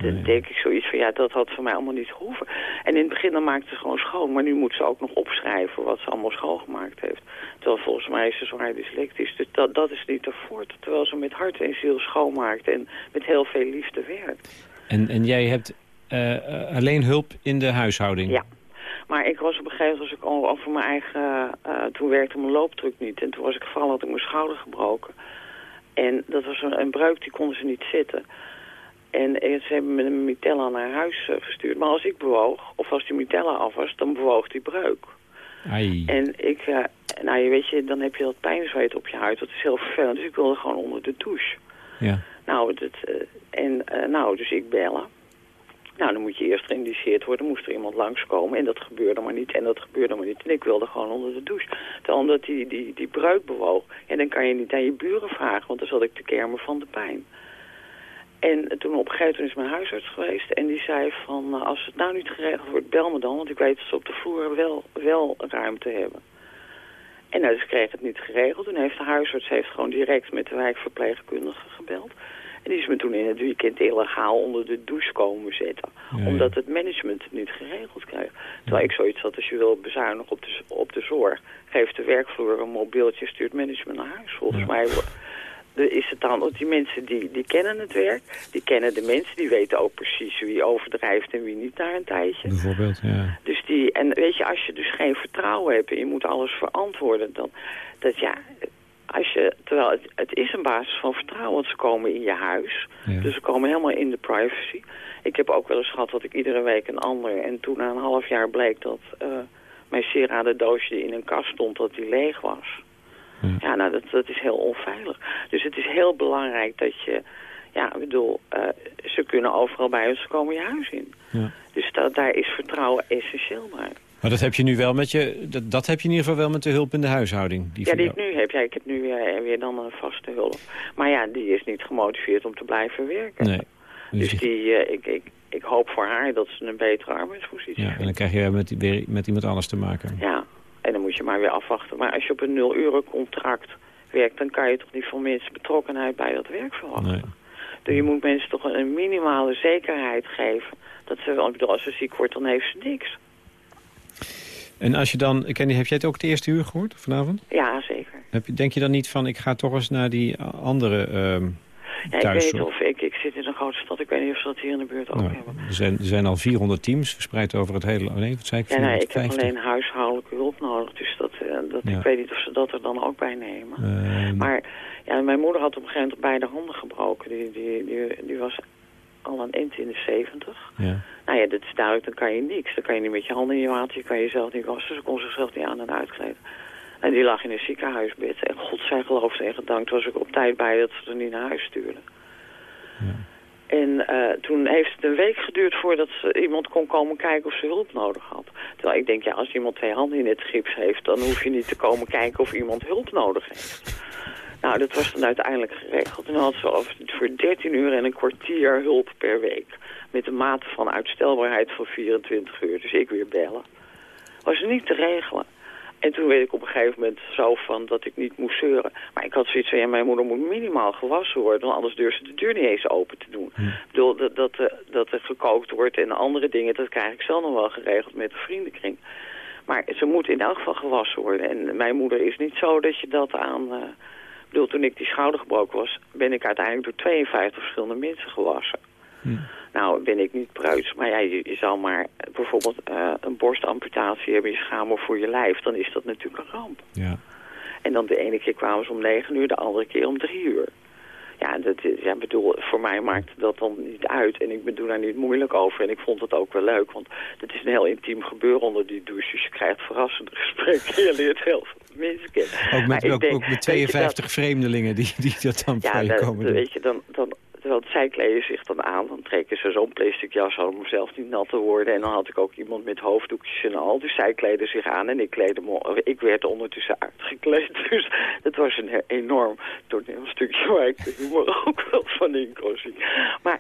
dan Nee. denk ik zoiets van, ja, dat had voor mij allemaal niet gehoeven. En in het begin dan maakte ze gewoon schoon, maar nu moet ze ook nog opschrijven wat ze allemaal schoongemaakt heeft. Terwijl volgens mij is ze zwaar dyslectisch. Dus dat, dat is niet te voort. Terwijl ze met hart en ziel schoonmaakt en met heel veel liefde werkt. En, en jij hebt eh, eh, alleen hulp in de huishouding? Ja. Maar ik was op een gegeven moment was ik al over mijn eigen... eh, toen werkte mijn loopdruk niet. En toen was ik gevallen, had ik mijn schouder gebroken. En dat was een, een breuk, die konden ze niet zitten. En eh, ze hebben me een mitella naar huis eh, gestuurd. Maar als ik bewoog, of als die mitella af was, dan bewoog die breuk. Ai. En ik, eh, nou je weet je, dan heb je dat pijnzweet op je huid. Dat is heel vervelend. Dus ik wilde gewoon onder de douche. Ja. Nou, dat, eh, en, eh, nou, dus ik bellen. Nou, dan moet je eerst geïndiceerd worden. Moest er iemand langskomen. En dat gebeurde maar niet. En dat gebeurde maar niet. En ik wilde gewoon onder de douche. Terwijl omdat die, die, die breuk bewoog. En dan kan je niet aan je buren vragen. Want dan zat ik te kermen van de pijn. En toen op een gegeven moment is mijn huisarts geweest. En die zei van, eh, als het nou niet geregeld wordt, bel me dan. Want ik weet dat ze op de vloer wel, wel ruimte hebben. En nou, dus kreeg het niet geregeld. Toen heeft de huisarts heeft gewoon direct met de wijkverpleegkundige gebeld. En die is me toen in het weekend illegaal onder de douche komen zetten. Ja. Omdat het management het niet geregeld kreeg. Terwijl ik zoiets had, als je wil bezuinigen op de, op de zorg... geeft de werkvloer een mobieltje, stuurt management naar huis. Volgens Ja. mij de- is het dan... Die mensen die, die kennen het werk, die kennen de mensen... die weten ook precies wie overdrijft en wie niet na een tijdje. Bijvoorbeeld, ja. Dus die, en weet je, als je dus geen vertrouwen hebt en je moet alles verantwoorden, dan, dat ja, als je, terwijl het, het is een basis van vertrouwen, want ze komen in je huis. Ja. Dus ze komen helemaal in de privacy. Ik heb ook wel eens gehad dat ik iedere week een ander... en toen na een half jaar bleek dat eh mijn sieradendoosje in een kast stond, dat die leeg was. Ja, nou, dat, dat is heel onveilig. Dus het is heel belangrijk dat je... Ja, ik bedoel, eh, ze kunnen overal bij ons, komen je huis in. Ja. Dus da- daar is vertrouwen essentieel bij. Maar dat heb je nu wel met je... Dat, dat heb je in ieder geval wel met de hulp in de huishouding. Die ja, die ik nu heb. Ja, ik heb nu eh, weer dan een vaste hulp. Maar ja, die is niet gemotiveerd om te blijven werken. Nee. Dus Dus die- eh, ik, ik, ik hoop voor haar dat ze een betere arbeidspositie ja, en dan krijg je met, die- weer met iemand anders te maken. Ja, en dan moet je maar weer afwachten. Maar als je op een nul-uren contract werkt... dan kan je toch niet van mensen betrokkenheid bij dat werk verwachten. Nee. Dus je moet mensen toch een minimale zekerheid geven... dat ze, als ze ziek wordt, dan heeft ze niks. En als je dan... Kenny, heb jij het ook het eerste uur gehoord vanavond? Ja, zeker. Heb je, denk je dan niet van, ik ga toch eens naar die andere ehm Ja, ik weet of ik, grote stad. Ik weet niet of ze dat hier in de buurt ook Nou, hebben. er, zijn, er zijn al 400 teams verspreid over het hele... Nee, wat zei ik? Ja, nee, ik heb 450. alleen huishoudelijke hulp nodig. Dus dat, eh, dat, Ja. ik weet niet of ze dat er dan ook bij nemen. Ehm, Maar ja, mijn moeder had op een gegeven moment beide handen gebroken. Die, die, die, die was al een eind in de 70. ja. Nou ja, dat is duidelijk, dan kan je niks. Dan kan je niet met je handen in je water, je kan jezelf niet wassen. Ze kon zichzelf niet aan en uitkleden. En die lag in een ziekenhuisbed. En god zij geloofde en gedankt was ik op tijd bij dat ze er niet naar huis stuurden. En eh, toen heeft het een week geduurd voordat ze, iemand kon komen kijken of ze hulp nodig had. Terwijl ik denk, ja, als iemand twee handen in het gips heeft... dan hoef je niet te komen kijken of iemand hulp nodig heeft. Nou, dat was dan uiteindelijk geregeld. En dan had ze voor 13 uur en een kwartier hulp per week. Met een mate van uitstelbaarheid van 24 uur. Dus ik weer bellen. Was niet te regelen. En toen werd ik op een gegeven moment zo van dat ik niet moest zeuren. Maar ik had zoiets van, ja, mijn moeder moet minimaal gewassen worden. Want anders durft ze de deur niet eens open te doen. Ik bedoel, dat, dat, eh, dat er gekookt wordt en andere dingen, dat krijg ik zelf nog wel geregeld met de vriendenkring. Maar ze moet in elk geval gewassen worden. En mijn moeder is niet zo dat je dat aan... eh, ik bedoel, toen ik die schouder gebroken was, ben ik uiteindelijk door 52 verschillende mensen gewassen. Nou, ben ik niet preuts, maar ja, je, je zou maar bijvoorbeeld eh, een borstamputatie hebben, je schamen voor je lijf, dan is dat natuurlijk een ramp. Ja. En dan de ene keer kwamen ze om negen uur, de andere keer om drie uur. Ja, dat ja, bedoel, voor mij maakt dat dan niet uit. En ik bedoel daar niet moeilijk over. En ik vond het ook wel leuk, want het is een heel intiem gebeuren onder die douche. Dus je krijgt verrassende gesprekken. Je leert heel veel mensen kennen. Ook met, ook, denk, ook met je, dat- 52 vreemdelingen die, die dat dan ja, voor je dat- komen dat doen. weet je, dan, dan, want zij kleden zich dan aan, dan trekken ze zo'n plastic jas aan om zelf niet nat te worden. En dan had ik ook iemand met hoofddoekjes en al. Dus zij kleden zich aan en ik, kleedde me, ik werd ondertussen uitgekleed. Dus dat was een enorm toneelstukje waar ik de humor ook wel van in kon zien. Maar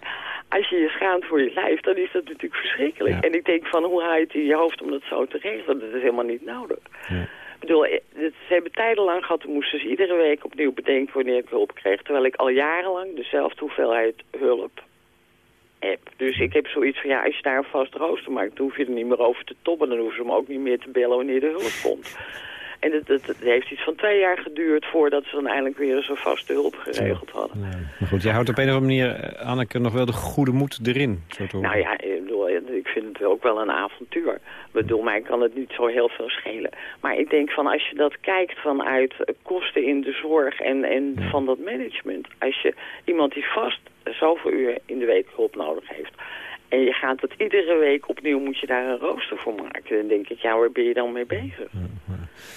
als je je schaamt voor je lijf, dan is dat natuurlijk verschrikkelijk. Ja. En ik denk van, hoe haal je het in je hoofd om dat zo te regelen? Dat is helemaal niet nodig. Ik bedoel, eh, het- ze hebben tijdenlang gehad, moesten ze iedere week opnieuw bedenken wanneer ik hulp kreeg. Terwijl ik al jarenlang dezelfde hoeveelheid hulp heb. Dus ik heb zoiets van, ja, als je daar een vast rooster maakt, dan hoef je er niet meer over te tobben. Dan hoeven ze hem ook niet meer te bellen wanneer de hulp komt. En het, het, het heeft iets van twee jaar geduurd voordat ze dan eindelijk weer eens een vaste hulp geregeld hadden. Maar goed, jij houdt op een of andere manier, eh, Anneke, nog wel de goede moed erin. Zo. Nou ja, ik, bedoel, ik vind het ook wel een avontuur. Ik bedoel, mij kan het niet zo heel veel schelen. Maar ik denk van als je dat kijkt vanuit eh, kosten in de zorg en, en van dat management. Als je iemand die vast zoveel uur in de week hulp nodig heeft. En je gaat het iedere week opnieuw, moet je daar een rooster voor maken. Dan denk ik, ja, waar ben je dan mee bezig?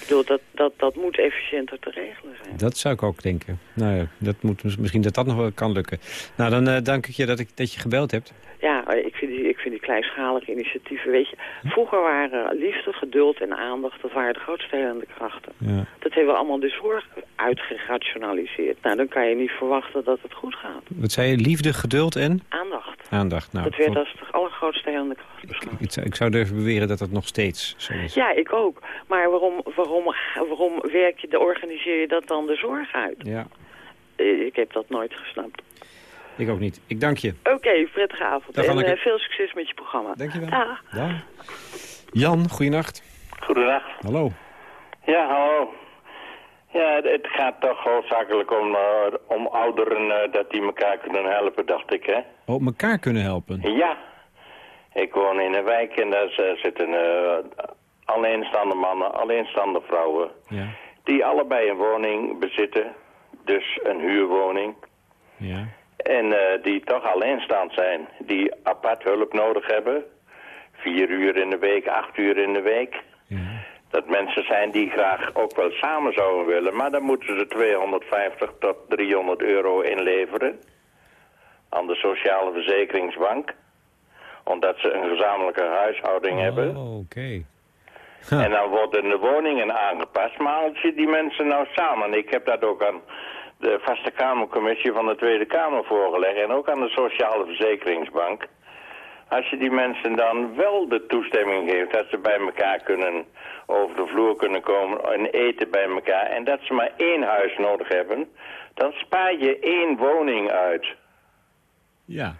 Ik bedoel, dat, dat, dat moet efficiënter te regelen zijn. Dat zou ik ook denken. Nou ja, dat moet, misschien dat dat nog wel kan lukken. Nou, dan eh, dank ik je dat, ik dat je gebeld hebt. Ja, eh, ik vind, die, ik vind die kleinschalige initiatieven, weet je... Vroeger waren liefde, geduld en aandacht, dat waren de grootste helende krachten. Ja. Dat hebben we allemaal de zorg uitgerationaliseerd. Nou, dan kan je niet verwachten dat het goed gaat. Wat zei je? Liefde, geduld en Aandacht. aandacht. Nou, dat werd de allergrootste kracht beschouwd. ik, zou, ik zou durven beweren dat dat nog steeds zo is. Ja, ik ook. Maar waarom, waarom, waarom werk je, organiseer je dat dan de zorg uit? Ja, Eh, Ik heb dat nooit gesnapt. ik ook niet. Ik dank je. Oké, prettige avond. Dag, en Anneke. eh, veel succes met je programma. Dankjewel. Dag. Dag. Jan, goeienacht. Goedendag. Hallo. Ja, hallo. Ja, het- gaat toch hoofdzakelijk om, eh, om ouderen eh, dat die elkaar kunnen helpen, dacht ik, hè? Op elkaar kunnen helpen. Ja. Ik woon in een wijk en daar z- zitten eh, alleenstaande mannen, alleenstaande vrouwen. Ja. die allebei een woning bezitten, dus een huurwoning. Ja. En eh, die toch alleenstaand zijn, die apart hulp nodig hebben. Vier uur in de week, acht uur in de week. Dat mensen zijn die graag ook wel samen zouden willen, maar dan moeten ze 250 tot 300 euro inleveren aan de Sociale Verzekeringsbank. Omdat ze een gezamenlijke huishouding hebben. Oh, oké. En dan worden de woningen aangepast. Maar als je die mensen nou samen... Ik heb dat ook aan de Vaste Kamercommissie van de Tweede Kamer voorgelegd... en ook aan de Sociale Verzekeringsbank. Als je die mensen dan wel de toestemming geeft... dat ze bij elkaar kunnen over de vloer kunnen komen en eten bij elkaar... en dat ze maar één huis nodig hebben... dan spaar je één woning uit. Ja.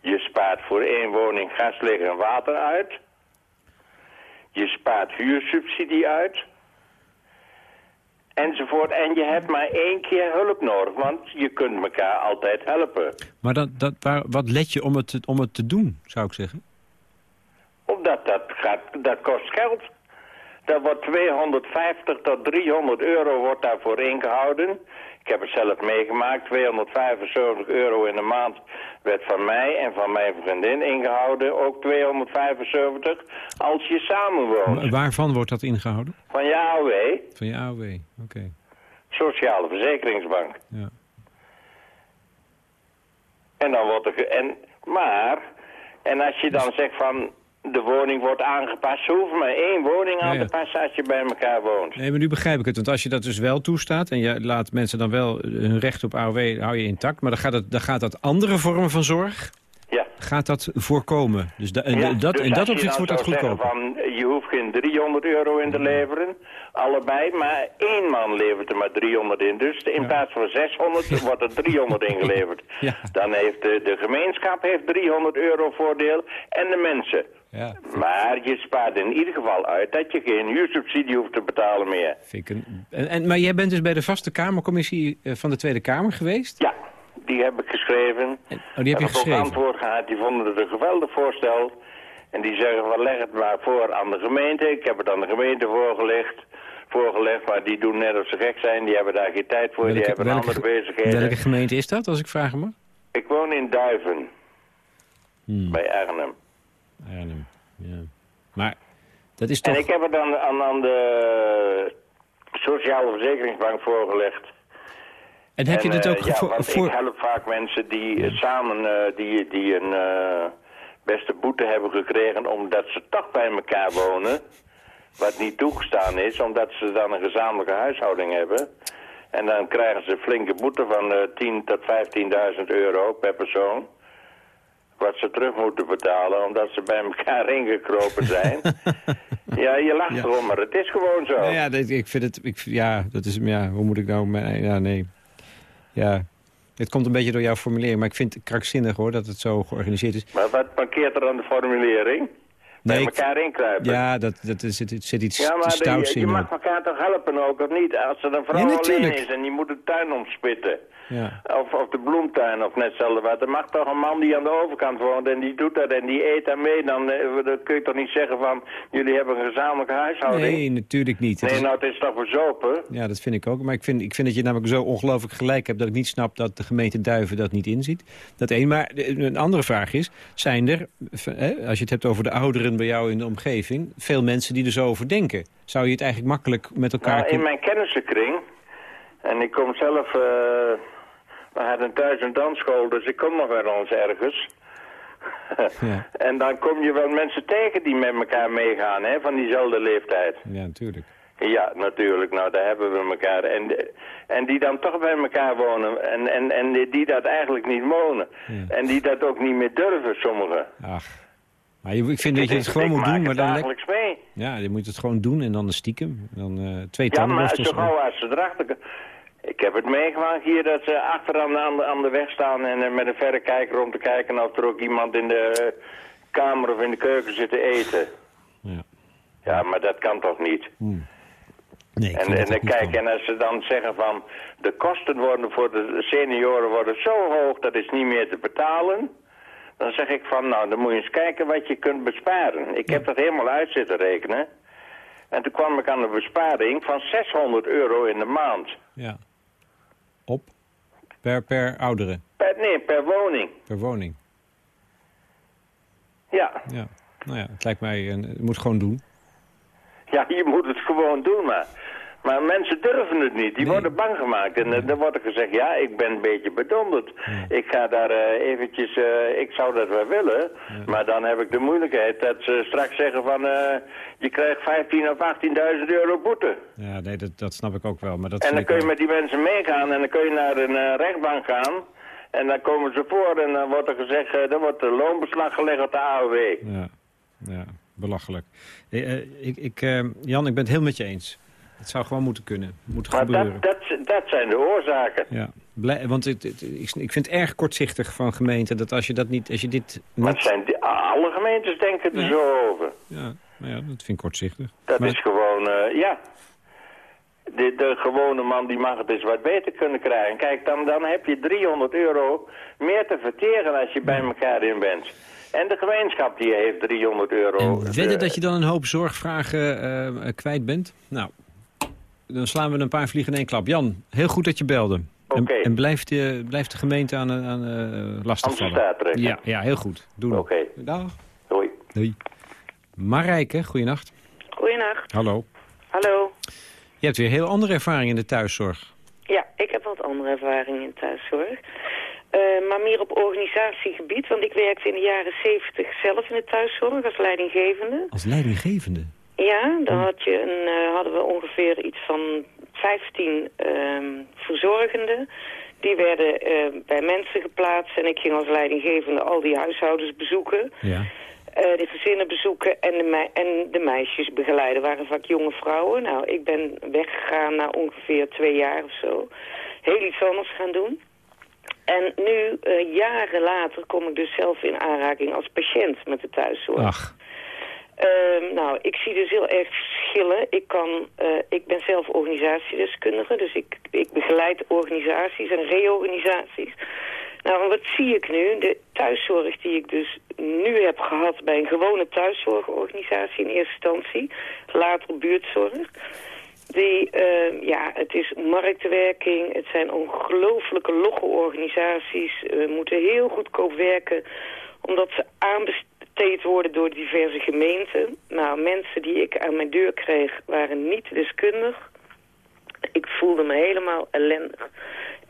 Je spaart voor één woning gas, licht en water uit. Je spaart huursubsidie uit. Enzovoort. En je hebt maar één keer hulp nodig, want je kunt elkaar altijd helpen. Maar dat, dat, waar, wat let je om het, te- om het te doen, zou ik zeggen? Omdat dat, gaat, dat kost geld. Dat wordt 250 tot 300 euro wordt daarvoor ingehouden. Ik heb het zelf meegemaakt. 275 euro in de maand werd van mij en van mijn vriendin ingehouden. Ook 275 als je samenwoont. Wa- Waarvan wordt dat ingehouden? Van je AOW, Van je AOW, oké. Sociale Verzekeringsbank. Ja. En dan wordt er... En, maar, en als je dan zegt van de woning wordt aangepast... ze hoeven maar één woning aan Ja, ja. te passen als je bij elkaar woont. Nee, maar nu begrijp ik het. Want als je dat dus wel toestaat... en je laat mensen dan wel hun recht op AOW hou je intact... maar dan gaat, het, dan gaat dat andere vormen van zorg... Ja. gaat dat voorkomen. Dus da- en, Ja, dat, dus in dat opzicht wordt dat goedkoper. Van, je hoeft geen 300 euro in te leveren, allebei, maar één man levert er maar 300 in. Dus in plaats van 600 wordt er 300 ingeleverd. Ja. Dan heeft de, de gemeenschap heeft 300 euro voordeel en de mensen. Ja, Maar je spaart in ieder geval uit dat je geen huursubsidie hoeft te betalen meer. vind ik een... en, en, maar jij bent dus bij de vaste Kamercommissie eh, van de Tweede Kamer geweest? Ja, die heb ik geschreven. Oh, die heb je heb ik ook geschreven? antwoord gehad. Die vonden het een geweldig voorstel. En die zeggen van leg het maar voor aan de gemeente. Ik heb het aan de gemeente voorgelegd. Voorgelegd, maar die doen net of ze gek zijn. Die hebben daar geen tijd voor. die hebben andere ge- bezigheden. welke gemeente is dat, als ik vragen mag? Ik woon in Duiven. Hmm. Bij Arnhem. Arnhem, ja. Maar dat is toch... En ik heb het aan, aan, aan de Sociale Verzekeringsbank voorgelegd. En heb je dit eh, ook ja, voor... want voor- ik help vaak mensen die eh, samen eh, die, die een eh, beste boete hebben gekregen omdat ze toch bij elkaar wonen. Wat niet toegestaan is, omdat ze dan een gezamenlijke huishouding hebben. En dan krijgen ze flinke boete van eh 10 tot 15.000 euro per persoon. Wat ze terug moeten betalen, omdat ze bij elkaar ingekropen zijn. ja, je lacht Ja. erom, maar het is gewoon zo. Nou ja, dit- ik vind het... Ik, ja, dat is... Ja, hoe moet ik nou... mijn- Ja, nee. Ja. Het komt een beetje door jouw formulering, maar ik vind het krankzinnig hoor dat het zo georganiseerd is. Maar wat mankeert er aan de formulering? Nee, bij ik- elkaar inkruipen. Ja, dat, dat is, het zit iets Ja, maar de- je, in. je ook. mag elkaar toch helpen ook, of niet? Als er een vrouw Ja, alleen is en die moet de tuin omspitten. Ja. Of, of de bloemtuin of net hetzelfde wat. Er mag toch een man die aan de overkant woont en die doet dat en die eet daarmee. Dan, eh, dan kun je toch niet zeggen van, jullie hebben een gezamenlijke huishouding? Nee, natuurlijk niet. Nee, nou het is toch verzopen? Ja, dat vind ik ook. Maar ik vind, ik vind dat je namelijk zo ongelooflijk gelijk hebt... dat ik niet snap dat de gemeente Duiven dat niet inziet. Dat één. Maar een andere vraag is... zijn er, als je het hebt over de ouderen bij jou in de omgeving... veel mensen die er zo over denken? Zou je het eigenlijk makkelijk met elkaar Nou, in mijn kennissenkring, en ik kom zelf, eh we hadden thuis een dansschool, dus ik kom nog wel eens ergens. Ja. En dan kom je wel mensen tegen die met elkaar meegaan, hè, van diezelfde leeftijd. Ja, natuurlijk. Ja, natuurlijk. Nou, daar hebben we elkaar. En, en die dan toch bij elkaar wonen. En, en, en die- die dat eigenlijk niet wonen. En die dat ook niet meer durven, sommigen. Ach. Maar je, ik vind dat je het gewoon ik moet doen, maar dan... dagelijks mee. Ja, je moet het gewoon doen en dan stiekem. Dan eh, twee Ja, maar zo gauw als ze erachter... Ik heb het meegemaakt hier dat ze achter aan de, aan de, weg staan... en met een verrekijker om te kijken of er ook iemand in de kamer of in de keuken zit te eten. Ja. Ja, maar dat kan toch niet? Nee, ik En, en, niet kijk, en als ze dan zeggen van de kosten worden voor de senioren worden zo hoog dat is niet meer te betalen. Dan zeg ik van nou, dan moet je eens kijken wat je kunt besparen. Ik heb dat helemaal uit zitten rekenen. En toen kwam ik aan een besparing van 600 euro in de maand. Ja. Per, per oudere? Per, nee, per woning. Per woning? Ja. Ja. Nou ja, het lijkt mij, een, het moet gewoon doen. Ja, je moet het gewoon doen, maar... Maar mensen durven het niet. Die worden bang gemaakt. En eh, dan wordt er gezegd, ja, ik ben een beetje bedonderd. Ik ga daar eh, eventjes... eh, ik zou dat wel willen. Maar dan heb ik de moeilijkheid dat ze straks zeggen van... je krijgt 15 of 18.000 euro boete. Ja, nee, dat, dat snap ik ook wel. Maar dat en dan kun je met die mensen meegaan en dan kun je naar een rechtbank gaan. En dan komen ze voor en dan wordt er gezegd... dan wordt de loonbeslag gelegd op de AOW. Ja, ja belachelijk. Ik, ik, Jan, ik ben het heel met je eens. Het zou gewoon moeten kunnen. Moet Maar gebeuren. dat, dat, dat zijn de oorzaken. Ja, blij, want het, het- ik, ik vind het erg kortzichtig van gemeenten dat als je dat niet, als je dit niet... zijn die- alle gemeentes denken er Ja. zo over. Ja, nou ja, dat vind ik kortzichtig. Dat Maar- is gewoon, eh, ja. De, de gewone man die mag het eens wat beter kunnen krijgen. Kijk, dan, dan heb je 300 euro meer te verteren als je bij elkaar in bent. En de gemeenschap die heeft 300 euro. En wedden Eh, dat je dan een hoop zorgvragen eh, kwijt bent? Nou, dan slaan we een paar vliegen in één klap. Jan, heel goed dat je belde. Oké. En, en blijft, de, blijft de gemeente aan, aan uh, lastig Aan de vallen? staart trekken. Ja, ja, heel goed. Doen. Oké. Dag. Hoi. Doei. Marijke, goeienacht. Goeienacht. Hallo. Hallo. Je hebt weer heel andere ervaring in de thuiszorg. Ja, ik heb wat andere ervaring in thuiszorg. Eh, maar meer op organisatiegebied, want ik werkte in de jaren 70 zelf in de thuiszorg als leidinggevende. Als leidinggevende? Ja, dan had je een, eh, hadden we ongeveer iets van 15 ehm, verzorgenden. Die werden eh, bij mensen geplaatst en ik ging als leidinggevende al die huishoudens bezoeken. Ja. eh, de gezinnen bezoeken en de, mei- en de meisjes begeleiden. waren vaak jonge vrouwen. Nou, ik ben weggegaan na ongeveer twee jaar of zo. Heel iets anders gaan doen. En nu, jaren later, kom ik dus zelf in aanraking als patiënt met de thuiszorg. Ach. Ehm, nou, ik zie dus heel erg verschillen. Ik, kan, eh, ik ben zelf organisatiedeskundige, dus ik, ik begeleid organisaties en reorganisaties. Nou, wat zie ik nu? De thuiszorg die ik dus nu heb gehad bij een gewone thuiszorgorganisatie in eerste instantie, later buurtzorg. Die, eh, ja, het is marktwerking, het zijn ongelooflijke logge organisaties, moeten heel goedkoop werken, omdat ze aanbesteed worden door diverse gemeenten. Nou, mensen die ik aan mijn deur kreeg waren niet deskundig. Ik voelde me helemaal ellendig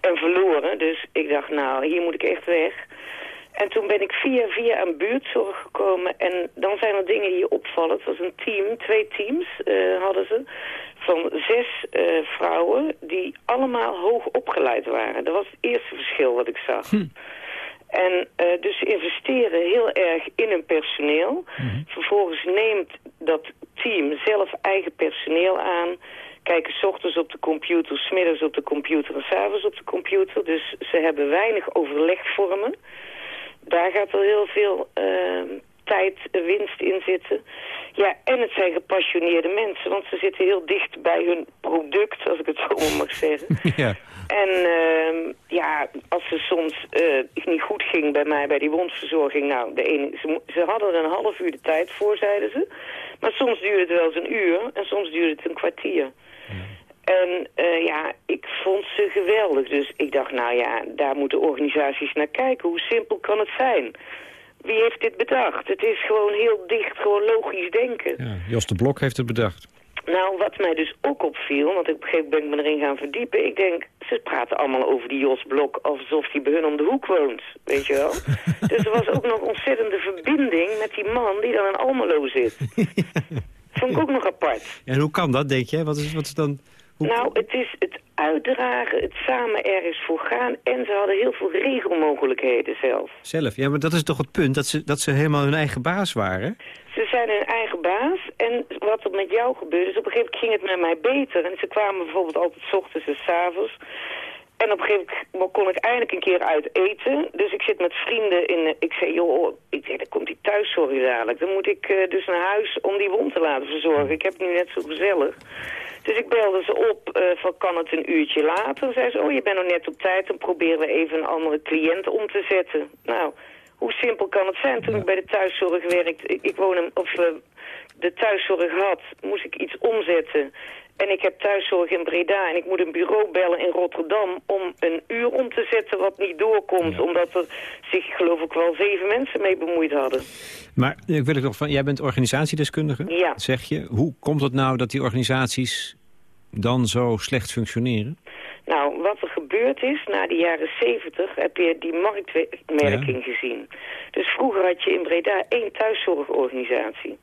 en verloren, dus ik dacht, nou, hier moet ik echt weg. En toen ben ik via via aan buurtzorg gekomen. En dan zijn er dingen die je opvallen. Het was een team, twee teams eh, hadden ze. Van zes eh, vrouwen die allemaal hoog opgeleid waren. Dat was het eerste verschil wat ik zag. En eh, dus ze investeren heel erg in hun personeel. Vervolgens neemt dat team zelf eigen personeel aan. Kijken s ochtends op de computer, s middags op de computer en s avonds op de computer. Dus ze hebben weinig overlegvormen. Daar gaat er heel veel ehm, tijd, winst in zitten. Ja, en het zijn gepassioneerde mensen, want ze zitten heel dicht bij hun product, als ik het zo mag zeggen. Ja. En ehm, ja, als ze soms eh, niet goed ging bij mij bij die wondverzorging, nou, de ene, ze, ze hadden er een half uur de tijd voor, zeiden ze. Maar soms duurde het wel eens een uur en soms duurde het een kwartier. En eh, ja, ik vond ze geweldig. Dus ik dacht, nou ja, daar moeten organisaties naar kijken. Hoe simpel kan het zijn? Wie heeft dit bedacht? Het is gewoon heel dicht, gewoon logisch denken. Ja, Jos de Blok heeft het bedacht. Nou, wat mij dus ook opviel, want op een gegeven moment ben ik me erin gaan verdiepen. Ik denk, ze praten allemaal over die Jos Blok alsof hij bij hun om de hoek woont, weet je wel. dus er was ook nog ontzettende verbinding met die man die dan in Almelo zit. Vond ik ook nog apart. En hoe kan dat, denk je? Wat is, wat is dan... Hoe... Nou, het is het uitdragen, het samen ergens voor gaan. En ze hadden heel veel regelmogelijkheden zelf. Zelf, ja, maar dat is toch het punt, dat ze, dat ze helemaal hun eigen baas waren? Ze zijn hun eigen baas. En wat er met jou gebeurde, is op een gegeven moment ging het met mij beter. En ze kwamen bijvoorbeeld altijd 's ochtends en 's avonds. En op een gegeven moment kon ik eindelijk een keer uit eten. Dus ik zit met vrienden in... eh, Ik zei, joh, ik zeg, dan komt die thuiszorg dadelijk. Dan moet ik eh, dus naar huis om die wond te laten verzorgen. Ik heb het nu net zo gezellig. Dus ik belde ze op eh, van kan het een uurtje later. Zei ze, oh je bent nog net op tijd. Dan proberen we even een andere cliënt om te zetten. Nou, hoe simpel kan het zijn? Toen ik bij de thuiszorg werkte, ik, ik woon in, of, eh, de thuiszorg had, moest ik iets omzetten. En ik heb thuiszorg in Breda en ik moet een bureau bellen in Rotterdam om een uur om te zetten wat niet doorkomt. Omdat er zich geloof ik wel zeven mensen mee bemoeid hadden. Maar ik wil ik nog van, jij bent organisatiedeskundige, Ja. zeg je. Hoe komt het nou dat die organisaties dan zo slecht functioneren? Nou, wat er gebeurd is, na de jaren zeventig heb je die marktwerking gezien. Dus vroeger had je in Breda één thuiszorgorganisatie.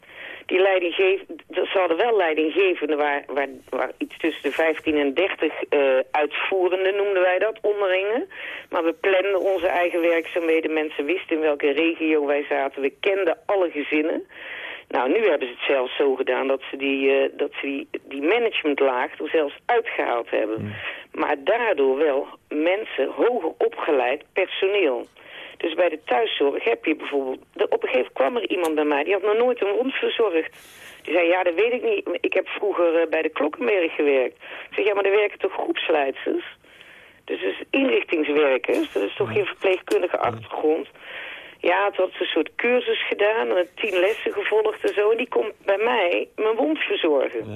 Die leidinggeef, ze hadden wel leidinggevenden waar, waar, waar iets tussen de 15 en 30 eh uitvoerenden noemden wij dat, onderingen. Maar we planden onze eigen werkzaamheden. Mensen wisten in welke regio wij zaten. We kenden alle gezinnen. Nou, nu hebben ze het zelfs zo gedaan dat ze die, eh, dat ze die, die managementlaag er zelfs uitgehaald hebben. Maar daardoor wel mensen hoger opgeleid personeel. Dus bij de thuiszorg heb je bijvoorbeeld... de- Op een gegeven moment kwam er iemand bij mij, die had nog nooit een wond verzorgd. Die zei, ja, dat weet ik niet. Ik heb vroeger eh, bij de Klokkenberg gewerkt. Ik zeg, ja, maar er werken toch groepsleidsters? Dus is inrichtingswerkers. Dat is toch geen verpleegkundige achtergrond? Ja, toen had ze een soort cursus gedaan en tien lessen gevolgd en zo. En die komt bij mij mijn wond verzorgen.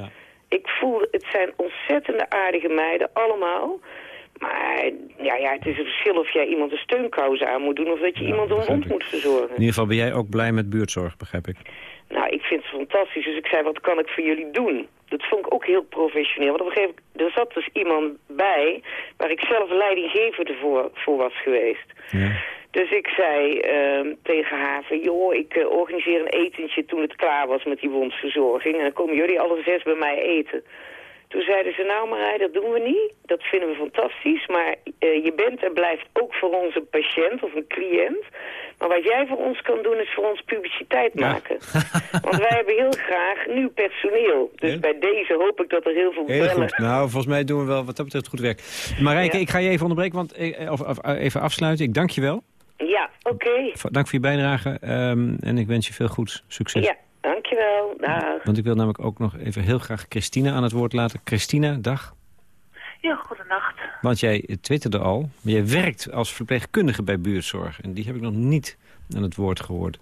Ik voel, het zijn ontzettende aardige meiden, allemaal. Maar ja, ja, het is een verschil of jij iemand een steunkous aan moet doen... of dat je iemand een wond moet verzorgen. In ieder geval ben jij ook blij met buurtzorg, begrijp ik. Nou, ik vind het fantastisch. Dus ik zei, wat kan ik voor jullie doen? Dat vond ik ook heel professioneel. Want op een gegeven moment, er zat dus iemand bij... waar ik zelf leidinggevende voor, voor was geweest. Dus ik zei ehm, tegen haar van, joh, ik eh, organiseer een etentje toen het klaar was met die wondverzorging. En dan komen jullie alle zes bij mij eten. Toen zeiden ze, nou Marij, dat doen we niet. Dat vinden we fantastisch. Maar eh, je bent en blijft ook voor ons een patiënt of een cliënt. Maar wat jij voor ons kan doen, is voor ons publiciteit maken. Want wij hebben heel graag nieuw personeel. Dus bij deze hoop ik dat er heel veel Heel bellen. goed. Nou, volgens mij doen we wel wat dat betreft goed werk. Marijke, ik ga je even onderbreken, want, eh, of, of, eh, even afsluiten. Ik dank je wel. Ja, oké. Dank voor je bijdrage ehm, en ik wens je veel goeds. Succes. Ja, dankjewel. Dag. Want ik wil namelijk ook nog even heel graag Christina aan het woord laten. Christina, dag. Ja, goedenacht. Want jij twitterde al, maar jij werkt als verpleegkundige bij buurtzorg. En die heb ik nog niet aan het woord gehoord.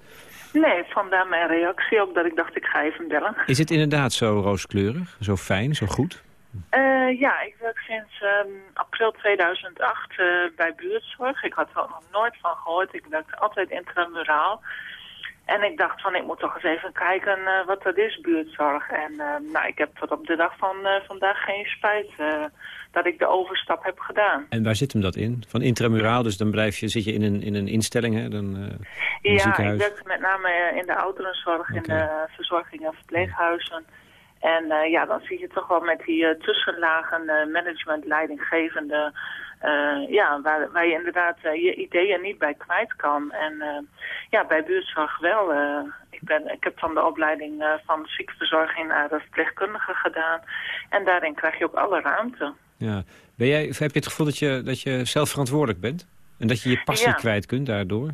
Nee, vandaar mijn reactie ook dat ik dacht ik ga even bellen. Is het inderdaad zo rooskleurig, zo fijn, zo goed? Eh, ja, ik werk sinds ehm, april 2008 eh, bij buurtzorg. Ik had er ook nog nooit van gehoord. Ik werkte altijd intramuraal. En ik dacht van, ik moet toch eens even kijken eh, wat dat is, buurtzorg. En ehm, nou, ik heb tot op de dag van eh, vandaag geen spijt eh, dat ik de overstap heb gedaan. En waar zit hem dat in? Van intramuraal, dus dan blijf je, zit je in een, in een instelling, hè? Dan, eh, in Ja, ziekenhuis. ik werkte met name eh, in de ouderenzorg, in de verzorging en verpleeghuizen. En eh, ja, dan zie je toch wel met die eh, tussenlagen, eh, management, leidinggevende, eh, ja, waar, waar je inderdaad eh, je ideeën niet bij kwijt kan. En eh, ja, bij buurtzorg wel. ik, ben, ik heb dan de opleiding van ziekenverzorging naar de verpleegkundige gedaan. En daarin krijg je ook alle ruimte. Ja. Ben jij, heb je het gevoel dat je, dat je zelf verantwoordelijk bent? En dat je je passie Ja. kwijt kunt daardoor?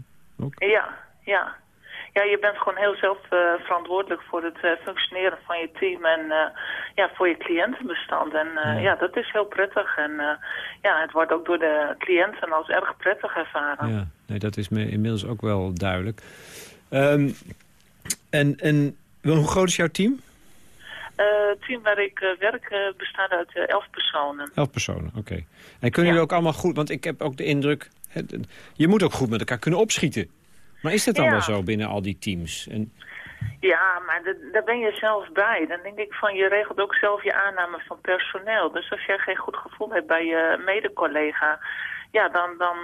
Ja, ja. Ja, je bent gewoon heel zelf eh, verantwoordelijk voor het eh, functioneren van je team en eh, ja, voor je cliëntenbestand. En ja. dat is heel prettig. En ja, het wordt ook door de cliënten als erg prettig ervaren. Ja, nee, dat is me inmiddels ook wel duidelijk. Ehm, en, en hoe groot is jouw team? Het team waar ik werk bestaat uit elf personen. Elf personen, oké. En kunnen jullie ook allemaal goed, want ik heb ook de indruk... je moet ook goed met elkaar kunnen opschieten. Maar is dat dan Ja. wel zo binnen al die teams? En, Ja, maar da- daar ben je zelf bij. Dan denk ik van, je regelt ook zelf je aanname van personeel. Dus als jij geen goed gevoel hebt bij je mede-collega... ja, dan, dan,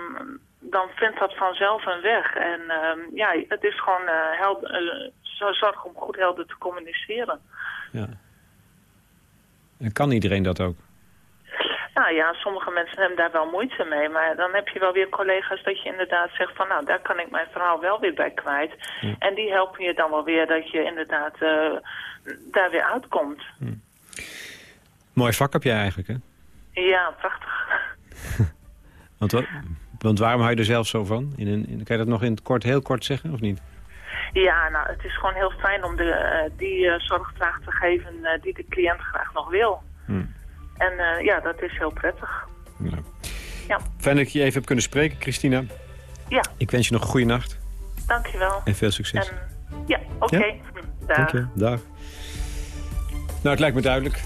dan vindt dat vanzelf een weg. En ehm, ja, het is gewoon eh held, eh, zo zorg om goed helder te communiceren. ja. en kan iedereen dat ook? Nou ja, sommige mensen hebben daar wel moeite mee. Maar dan heb je wel weer collega's dat je inderdaad zegt van... nou, daar kan ik mijn verhaal wel weer bij kwijt. En die helpen je dan wel weer dat je inderdaad eh, daar weer uitkomt. Mooi vak heb jij eigenlijk, hè? Ja, prachtig. Want, wat, want waarom hou je er zelf zo van? In een, in, kan je dat nog in het kort, heel kort zeggen, of niet? Ja, nou, het is gewoon heel fijn om de, eh, die eh, zorgvraag te geven die de cliënt graag nog wil. Hm. En eh, ja, dat is heel prettig. Ja, Fijn dat ik je even heb kunnen spreken, Christina. ja Ik wens je nog een goede nacht dankjewel. en veel succes. En, ja, oké. Ja? Dag. Dank je. Dag. Nou, het lijkt me duidelijk.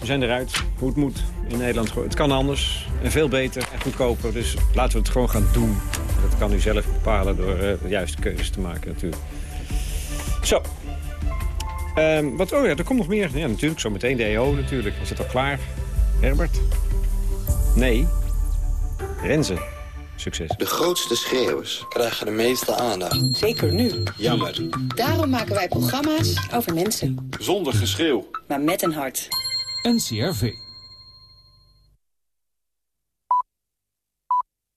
We zijn eruit. Hoe het moet in Nederland. Het kan anders. En veel beter en goedkoper. Dus laten we het gewoon gaan doen. Dat kan u zelf bepalen door eh, de juiste keuzes te maken natuurlijk. Zo. Ehm, wat, oh ja, er komt nog meer. Ja, natuurlijk. Zometeen de EO natuurlijk. Is het al klaar? Herbert? Nee. Renze. Succes. De grootste schreeuwers krijgen de meeste aandacht. Zeker nu. Jammer. Daarom maken wij programma's over mensen. Zonder geschreeuw. Maar met een hart. NCRV.